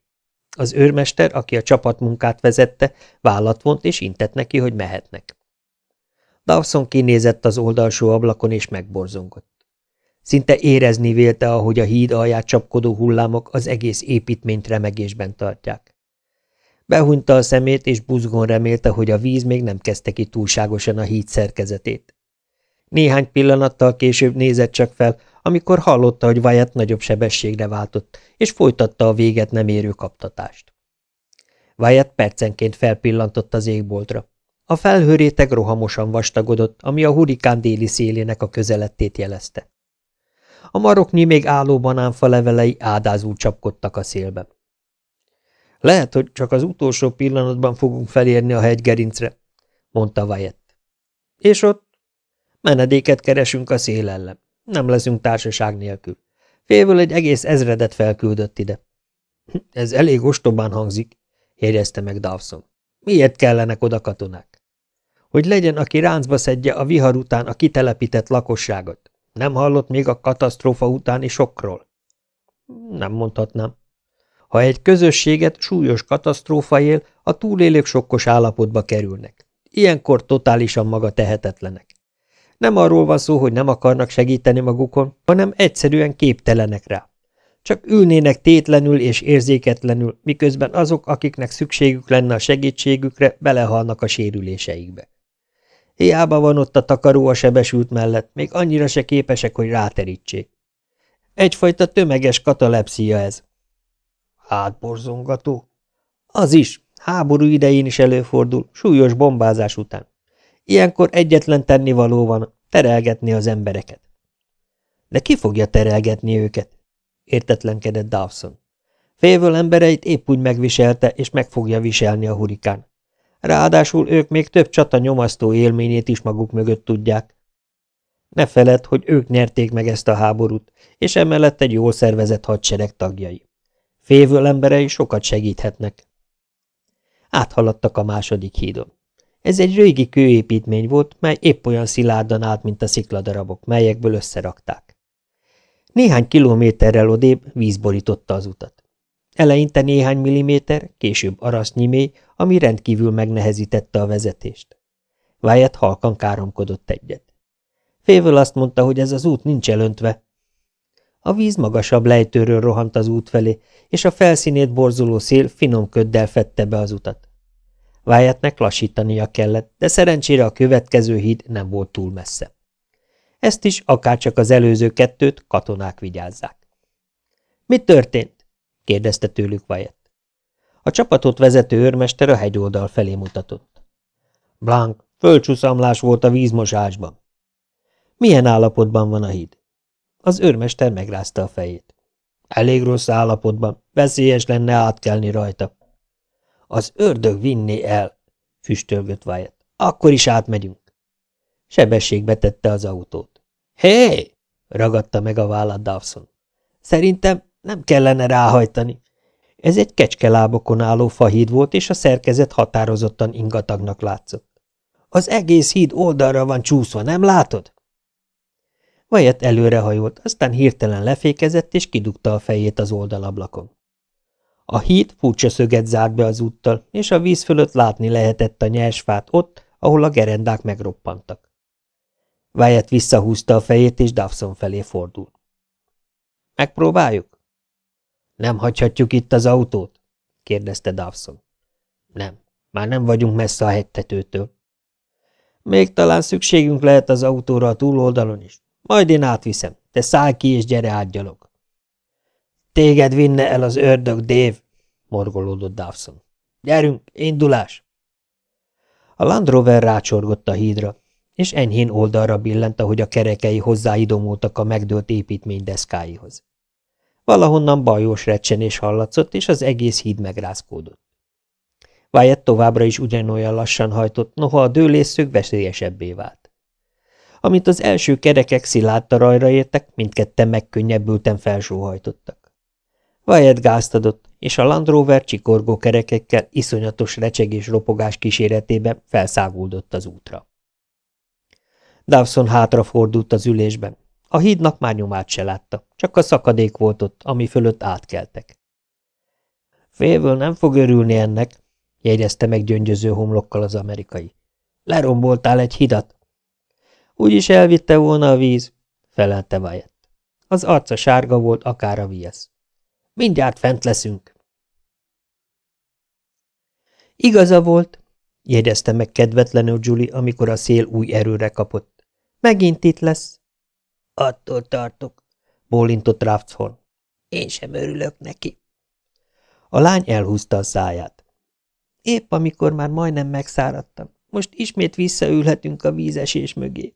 [SPEAKER 1] Az őrmester, aki a csapatmunkát vezette, vállat vont és intett neki, hogy mehetnek. Dawson kinézett az oldalsó ablakon, és megborzongott. Szinte érezni vélte, ahogy a híd alját csapkodó hullámok az egész építményt remegésben tartják. Behunyta a szemét, és buzgón remélte, hogy a víz még nem kezdte ki túlságosan a híd szerkezetét. Néhány pillanattal később nézett csak fel, amikor hallotta, hogy Wyatt nagyobb sebességre váltott, és folytatta a véget nem érő kaptatást. Wyatt percenként felpillantott az égboltra. A felhőréteg rohamosan vastagodott, ami a hurikán déli szélének a közelettét jelezte. A maroknyi még álló banánfa levelei ádázul csapkodtak a szélbe. Lehet, hogy csak az utolsó pillanatban fogunk felérni a hegygerincre, mondta Wyatt. És ott? Menedéket keresünk a szél ellen. Nem leszünk társaság nélkül. Félből egy egész ezredet felküldött ide. Ez elég ostobán hangzik, jegyezte meg Dawson. Miért kellenek oda katonák? Hogy legyen, aki ráncba szedje a vihar után a kitelepített lakosságot. Nem hallott még a katasztrófa utáni sokról? Nem mondhatnám. Ha egy közösséget súlyos katasztrófa él, a túlélők sokkos állapotba kerülnek. Ilyenkor totálisan maga tehetetlenek. Nem arról van szó, hogy nem akarnak segíteni magukon, hanem egyszerűen képtelenek rá. Csak ülnének tétlenül és érzéketlenül, miközben azok, akiknek szükségük lenne a segítségükre, belehalnak a sérüléseikbe. Hiába van ott a takaró a sebesült mellett, még annyira se képesek, hogy ráterítsék. Egyfajta tömeges katalepszia ez. Hátborzongató? Az is. Háború idején is előfordul, súlyos bombázás után. Ilyenkor egyetlen tennivaló van, terelgetni az embereket. De ki fogja terelgetni őket? Értetlenkedett Dawson. Févől embereit épp úgy megviselte, és meg fogja viselni a hurikán. Ráadásul ők még több csata nyomasztó élményét is maguk mögött tudják. Ne feled, hogy ők nyerték meg ezt a háborút, és emellett egy jól szervezett hadsereg tagjai. Févől emberei sokat segíthetnek. Áthaladtak a második hídon. Ez egy régi kőépítmény volt, mely épp olyan szilárdan állt, mint a szikladarabok, melyekből összerakták. Néhány kilométerrel odébb víz borította az utat. Eleinte néhány milliméter, később arasznyimé, ami rendkívül megnehezítette a vezetést. Wyatt halkan káromkodott egyet. Févől azt mondta, hogy ez az út nincs elöntve. A víz magasabb lejtőről rohant az út felé, és a felszínét borzoló szél finom köddel fette be az utat. Wyattnek lassítania kellett, de szerencsére a következő híd nem volt túl messze. Ezt is, akárcsak az előző kettőt, katonák vigyázzák. – Mi történt? – kérdezte tőlük Wyatt. A csapatot vezető őrmester a hegyoldal felé mutatott. – Blank, földcsúszamlás volt a vízmosásban. – Milyen állapotban van a híd? Az őrmester megrázta a fejét. – Elég rossz állapotban, veszélyes lenne átkelni rajta. – Az ördög vinné el – füstölgött Wyatt. – Akkor is átmegyünk. Sebességbe tette az autót. Hé! Hey! ragadta meg a vállat Dawson. Szerintem nem kellene ráhajtani. Ez egy kecskelábokon álló fahíd volt, és a szerkezet határozottan ingatagnak látszott. Az egész híd oldalra van csúszva, nem látod? Vajet előrehajolt, aztán hirtelen lefékezett, és kidugta a fejét az oldalablakon. A híd furcsa szöget zárt be az úttal, és a víz fölött látni lehetett a nyersfát ott, ahol a gerendák megroppantak. Wyatt visszahúzta a fejét, és Dawson felé fordult. Megpróbáljuk? Nem hagyhatjuk itt az autót? kérdezte Dawson. Nem, már nem vagyunk messze a hegytetőtől. Még talán szükségünk lehet az autóra a túloldalon is. Majd én átviszem, te szállj ki és gyere átgyalog. Téged vinne el az ördög, Dave, morgolódott Dawson. Gyerünk, indulás! A Land Rover rácsorgott a hídra, és enyhén oldalra billent, ahogy a kerekei hozzáidomultak a megdőlt építmény deszkáihoz. Valahonnan bajós recsenés hallatszott, és az egész híd megrázkódott. Wyatt továbbra is ugyanolyan lassan hajtott, noha a dőlésszög veszélyesebbé vált. Amint az első kerekek szilárd rajra értek, mindketten megkönnyebbülten felsóhajtottak. Wyatt gázt adott, és a Land Rover csikorgó kerekekkel iszonyatos recsegés ropogás kíséretében felszáguldott az útra. Dawson hátrafordult az ülésben. A hídnak már nyomát se látta, csak a szakadék volt ott, ami fölött átkeltek. Félből nem fog örülni ennek, jegyezte meg gyöngyöző homlokkal az amerikai. Leromboltál egy hidat. Úgyis elvitte volna a víz, felelte Wyatt. Az arca sárga volt, akár a viasz. Mindjárt fent leszünk. Igaza volt, jegyezte meg kedvetlenül Julie, amikor a szél új erőre kapott. Megint itt lesz. Attól tartok, bólintott Raftshorn. Én sem örülök neki. A lány elhúzta a száját. Épp amikor már majdnem megszáradtam, most ismét visszaülhetünk a vízesés mögé.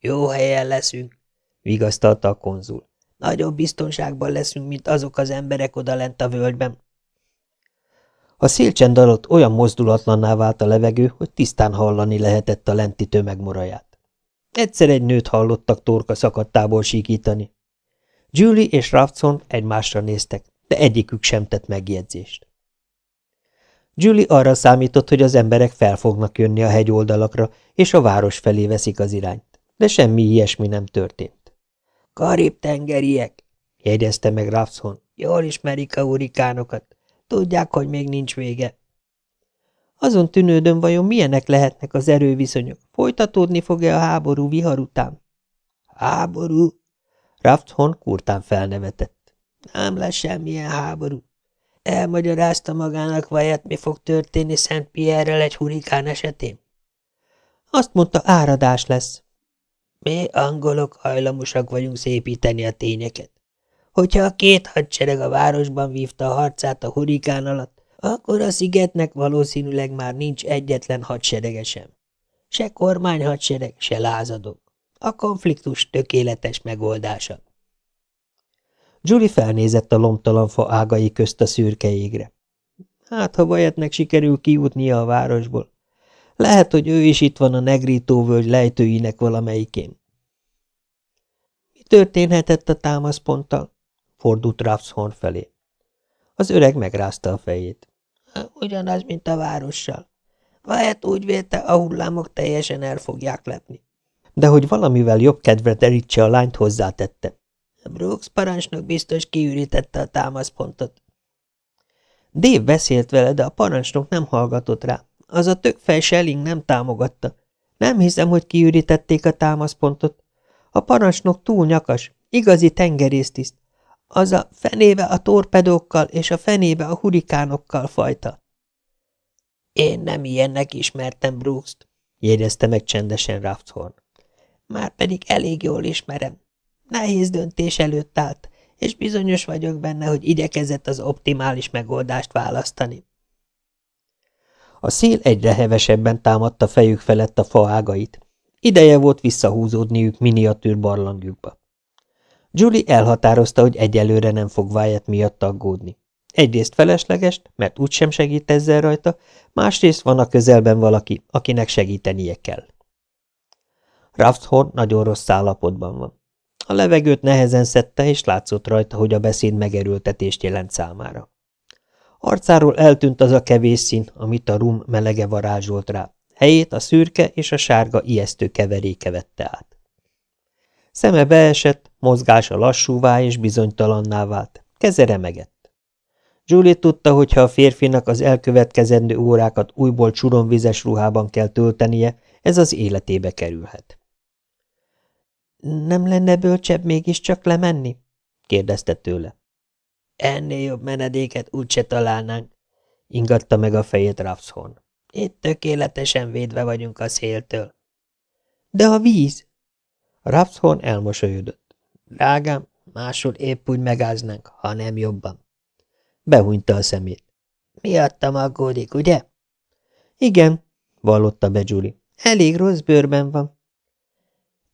[SPEAKER 1] Jó helyen leszünk, vigasztalta a konzul. Nagyobb biztonságban leszünk, mint azok az emberek odalent a völgyben. A szélcsend alatt olyan mozdulatlanná vált a levegő, hogy tisztán hallani lehetett a lenti tömegmoraját. Egyszer egy nőt hallottak torka szakadtából síkítani. Julie és Raftson egymásra néztek, de egyikük sem tett megjegyzést. Julie arra számított, hogy az emberek fel fognak jönni a hegyoldalakra, és a város felé veszik az irányt, de semmi ilyesmi nem történt. – Karib-tengeriek! – jegyezte meg Raftson. – Jól ismerik a hurikánokat. Tudják, hogy még nincs vége. Azon tűnődöm, vajon milyenek lehetnek az erőviszonyok. Folytatódni fog-e a háború vihar után? Háború? Rafthon kurtán felnevetett. Nem lesz semmilyen háború. Elmagyarázta magának vajet, mi fog történni Szent Pierrel egy hurikán esetén? Azt mondta, áradás lesz. Mi angolok hajlamosak vagyunk szépíteni a tényeket. Hogyha a két hadsereg a városban vívta a harcát a hurikán alatt, akkor a szigetnek valószínűleg már nincs egyetlen hadserege sem. Se kormányhadsereg, se lázadók. A konfliktus tökéletes megoldása. Julie felnézett a lomtalan fa ágai közt a szürke égre. Hát, ha Vajetnek sikerül kijutnia a városból, lehet, hogy ő is itt van a Negrító völgy lejtőinek valamelyikén. Mi történhetett a támaszponttal? Fordult Raffshorn felé. Az öreg megrázta a fejét. Ugyanaz, mint a várossal. Vahet úgy vélte, a hullámok teljesen el fogják lepni. De hogy valamivel jobb kedvre derítse a lányt, hozzátette.
[SPEAKER 2] Brooks parancsnok biztos kiürítette a támaszpontot.
[SPEAKER 3] Dave beszélt vele, de a parancsnok nem hallgatott rá. Az a tökfej Schelling nem támogatta. Nem hiszem, hogy kiürítették a támaszpontot. A parancsnok túl nyakas, igazi tengerésztiszt. Az a fenébe a torpedókkal és a fenébe a hurikánokkal fajta.
[SPEAKER 2] Én nem ilyennek ismertem Brooks-t,
[SPEAKER 3] jegyezte meg csendesen Raftshorn.
[SPEAKER 2] Már pedig elég jól ismerem. Nehéz döntés előtt állt, és bizonyos vagyok benne, hogy igyekezett az optimális megoldást választani.
[SPEAKER 3] A szél egyre hevesebben támadta fejük felett a faágait. Ideje volt visszahúzódniük miniatűr barlangjukba. Julie elhatározta, hogy egyelőre nem fog Wyatt miatt aggódni. Egyrészt felesleges, mert úgysem segít ezzel rajta, másrészt van a közelben valaki, akinek segítenie kell. Raftshorn nagyon rossz állapotban van. A levegőt nehezen szedte, és látszott rajta, hogy a beszéd megerőltetést jelent számára. Arcáról eltűnt az a kevés szín, amit a rum melege varázsolt rá. Helyét a szürke és a sárga ijesztő keveréke vette át. Szeme beesett, mozgása lassúvá és bizonytalanná vált, keze remegett. Julie tudta, hogy ha a férfinak az elkövetkezendő órákat újból csuromvizes ruhában kell töltenie, ez az életébe kerülhet. – Nem lenne bölcsebb mégiscsak lemenni? – kérdezte tőle.
[SPEAKER 2] – Ennél jobb menedéket úgyse találnánk –
[SPEAKER 3] ingatta meg a fejét Rapshorn.
[SPEAKER 2] – Itt tökéletesen védve vagyunk a széltől.
[SPEAKER 3] – De a víz! Rapshorn elmosolyodott.
[SPEAKER 2] Drágám, máshol épp úgy megáznánk, ha nem jobban.
[SPEAKER 3] Behúnyta a szemét.
[SPEAKER 2] Miattam aggódik, ugye?
[SPEAKER 3] Igen, vallotta be Julie. Elég rossz bőrben van.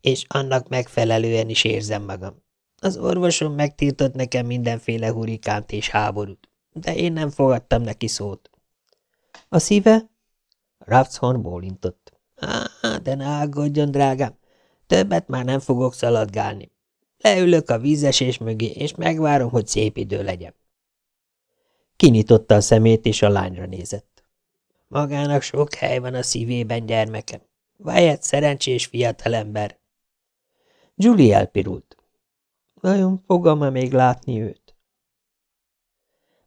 [SPEAKER 2] És annak megfelelően is érzem magam. Az orvosom megtiltott nekem mindenféle hurikánt és háborút, de én nem fogadtam neki szót.
[SPEAKER 3] A szíve? Rapshorn bólintott.
[SPEAKER 2] Á, de ne aggódjon, drágám, Többet már nem fogok szaladgálni. Leülök a vízesés mögé, és megvárom, hogy szép idő legyen.
[SPEAKER 3] Kinyitotta a szemét, és a lányra nézett.
[SPEAKER 2] Magának sok hely van a szívében, gyermekem. Wyatt szerencsés fiatalember.
[SPEAKER 3] Julie elpirult. Nagyon fogom-e még látni őt?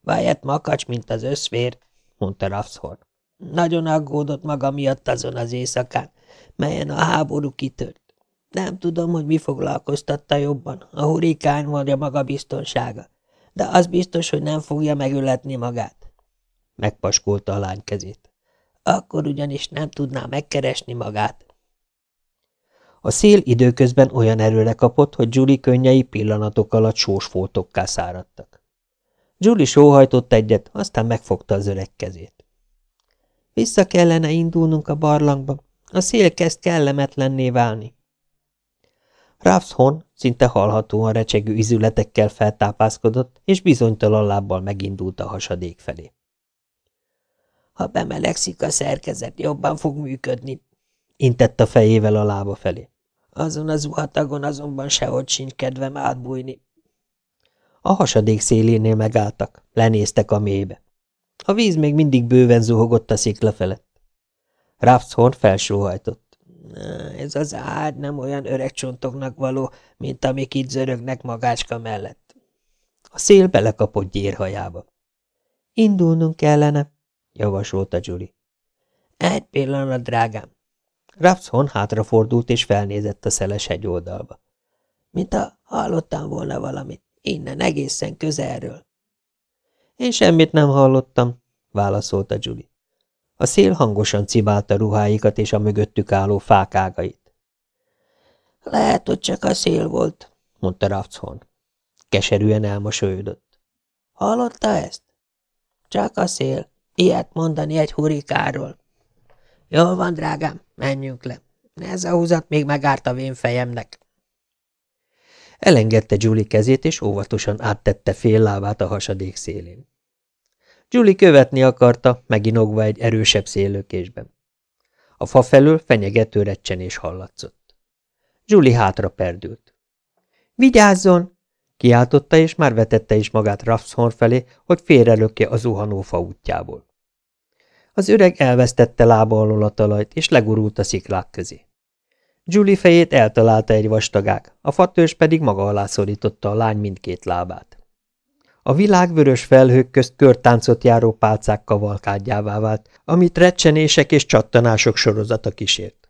[SPEAKER 2] Wyatt makacs, mint az összvér, mondta Raffshorn. Nagyon aggódott maga miatt azon az éjszakán, melyen a háború kitört. Nem tudom, hogy mi foglalkoztatta jobban, a hurikán vagy a maga biztonsága, de az biztos, hogy nem fogja megületni magát.
[SPEAKER 3] Megpaskolta a lány kezét.
[SPEAKER 2] Akkor ugyanis nem tudná megkeresni magát.
[SPEAKER 3] A szél időközben olyan erőre kapott, hogy Julie könnyei pillanatok alatt sós foltokká száradtak. Julie sóhajtott egyet, aztán megfogta az öreg kezét. Vissza kellene indulnunk a barlangba. A szél kezd kellemetlenné válni. Raffshorn szinte hallhatóan recsegő izületekkel feltápászkodott, és bizonytalan lábbal megindult a hasadék felé.
[SPEAKER 2] Ha bemelegszik a szerkezet, jobban fog működni,
[SPEAKER 3] intett a fejével a lába felé.
[SPEAKER 2] Azon az uhatagon azonban sehogy sincs kedvem átbújni.
[SPEAKER 3] A hasadék szélénél megálltak, lenéztek a mélybe. A víz még mindig bőven zuhogott a szikla felett. Raffshorn felsóhajtott.
[SPEAKER 2] Ez az ágy nem olyan öreg csontoknak való, mint amik itt zörögnek magácska mellett.
[SPEAKER 3] A szél belekapott gyérhajába. Indulnunk kellene, javasolta Julie.
[SPEAKER 2] Egy pillanat, drágám.
[SPEAKER 3] Rapshon hátrafordult és felnézett a szeles oldalba.
[SPEAKER 2] Mint ha hallottam volna valamit, innen egészen közelről.
[SPEAKER 3] Én semmit nem hallottam, válaszolta Julie. A szél hangosan cibálta ruháikat és a mögöttük álló fák ágait.
[SPEAKER 2] Lehet, hogy csak a szél volt, mondta Raftshorn.
[SPEAKER 3] Keserűen elmosolyodott.
[SPEAKER 2] Hallotta ezt? Csak a szél. Ilyet mondani egy hurikáról. Jól van, drágám, menjünk le. Ez a húzat még megárt a vén fejemnek.
[SPEAKER 3] Elengedte Julie kezét, és óvatosan áttette fél lábát a hasadék szélén. Julie követni akarta, meginogva egy erősebb széllökésben. A fa felől fenyegető recsenés hallatszott. Julie hátra perdült. – Vigyázzon! – kiáltotta, és már vetette is magát Raffshorn felé, hogy félrelökje a zuhanó fa útjából. Az öreg elvesztette lába alól a talajt, és legurult a sziklák közé.
[SPEAKER 1] Julie fejét eltalálta egy vastagág, a fatős pedig maga alá szorította a lány mindkét lábát. A világ vörös felhők közt körtáncot járó pálcák kavalkádjává vált, amit recsenések és csattanások sorozata kísért.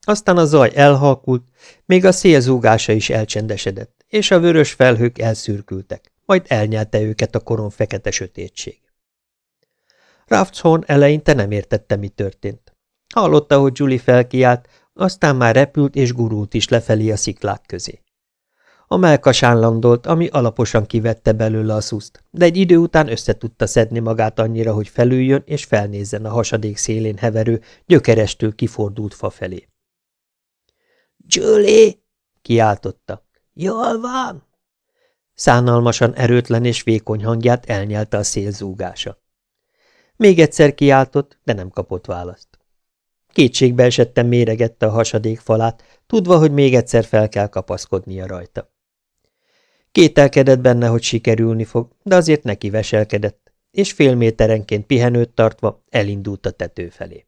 [SPEAKER 1] Aztán a zaj elhalkult, még a szél zúgása is elcsendesedett, és a vörös felhők elszürkültek, majd elnyelte őket a koron fekete sötétség. Raftshorn eleinte nem értette, mi történt. Hallotta, hogy Julie felkiált, aztán már repült és gurult is lefelé a sziklák közé. A melkasán landolt, ami alaposan kivette belőle a szuszt, de egy idő után összetudta szedni magát annyira, hogy felüljön és felnézzen a hasadék szélén heverő, gyökerestől kifordult fa felé.
[SPEAKER 2] – Julie! – kiáltotta. – Jól van?
[SPEAKER 1] Szánalmasan erőtlen és vékony hangját elnyelte a szél zúgása. Még egyszer kiáltott, de nem kapott választ. Kétségbe esettem méregette a hasadék falát, tudva, hogy még egyszer fel kell kapaszkodnia rajta. Kételkedett benne, hogy sikerülni fog, de azért neki veselkedett, és fél méterenként pihenőt tartva elindult a tető felé.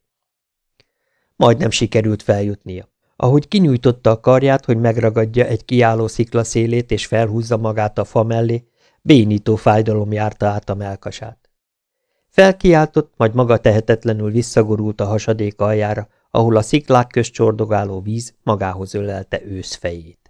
[SPEAKER 1] Majdnem sikerült feljutnia. Ahogy kinyújtotta a karját, hogy megragadja egy kiálló szikla szélét és felhúzza magát a fa mellé, bénító fájdalom járta át a melkasát. Felkiáltott, majd maga tehetetlenül visszagorult a hasadék aljára, ahol a sziklák közt csordogáló víz magához ölelte ősz fejét.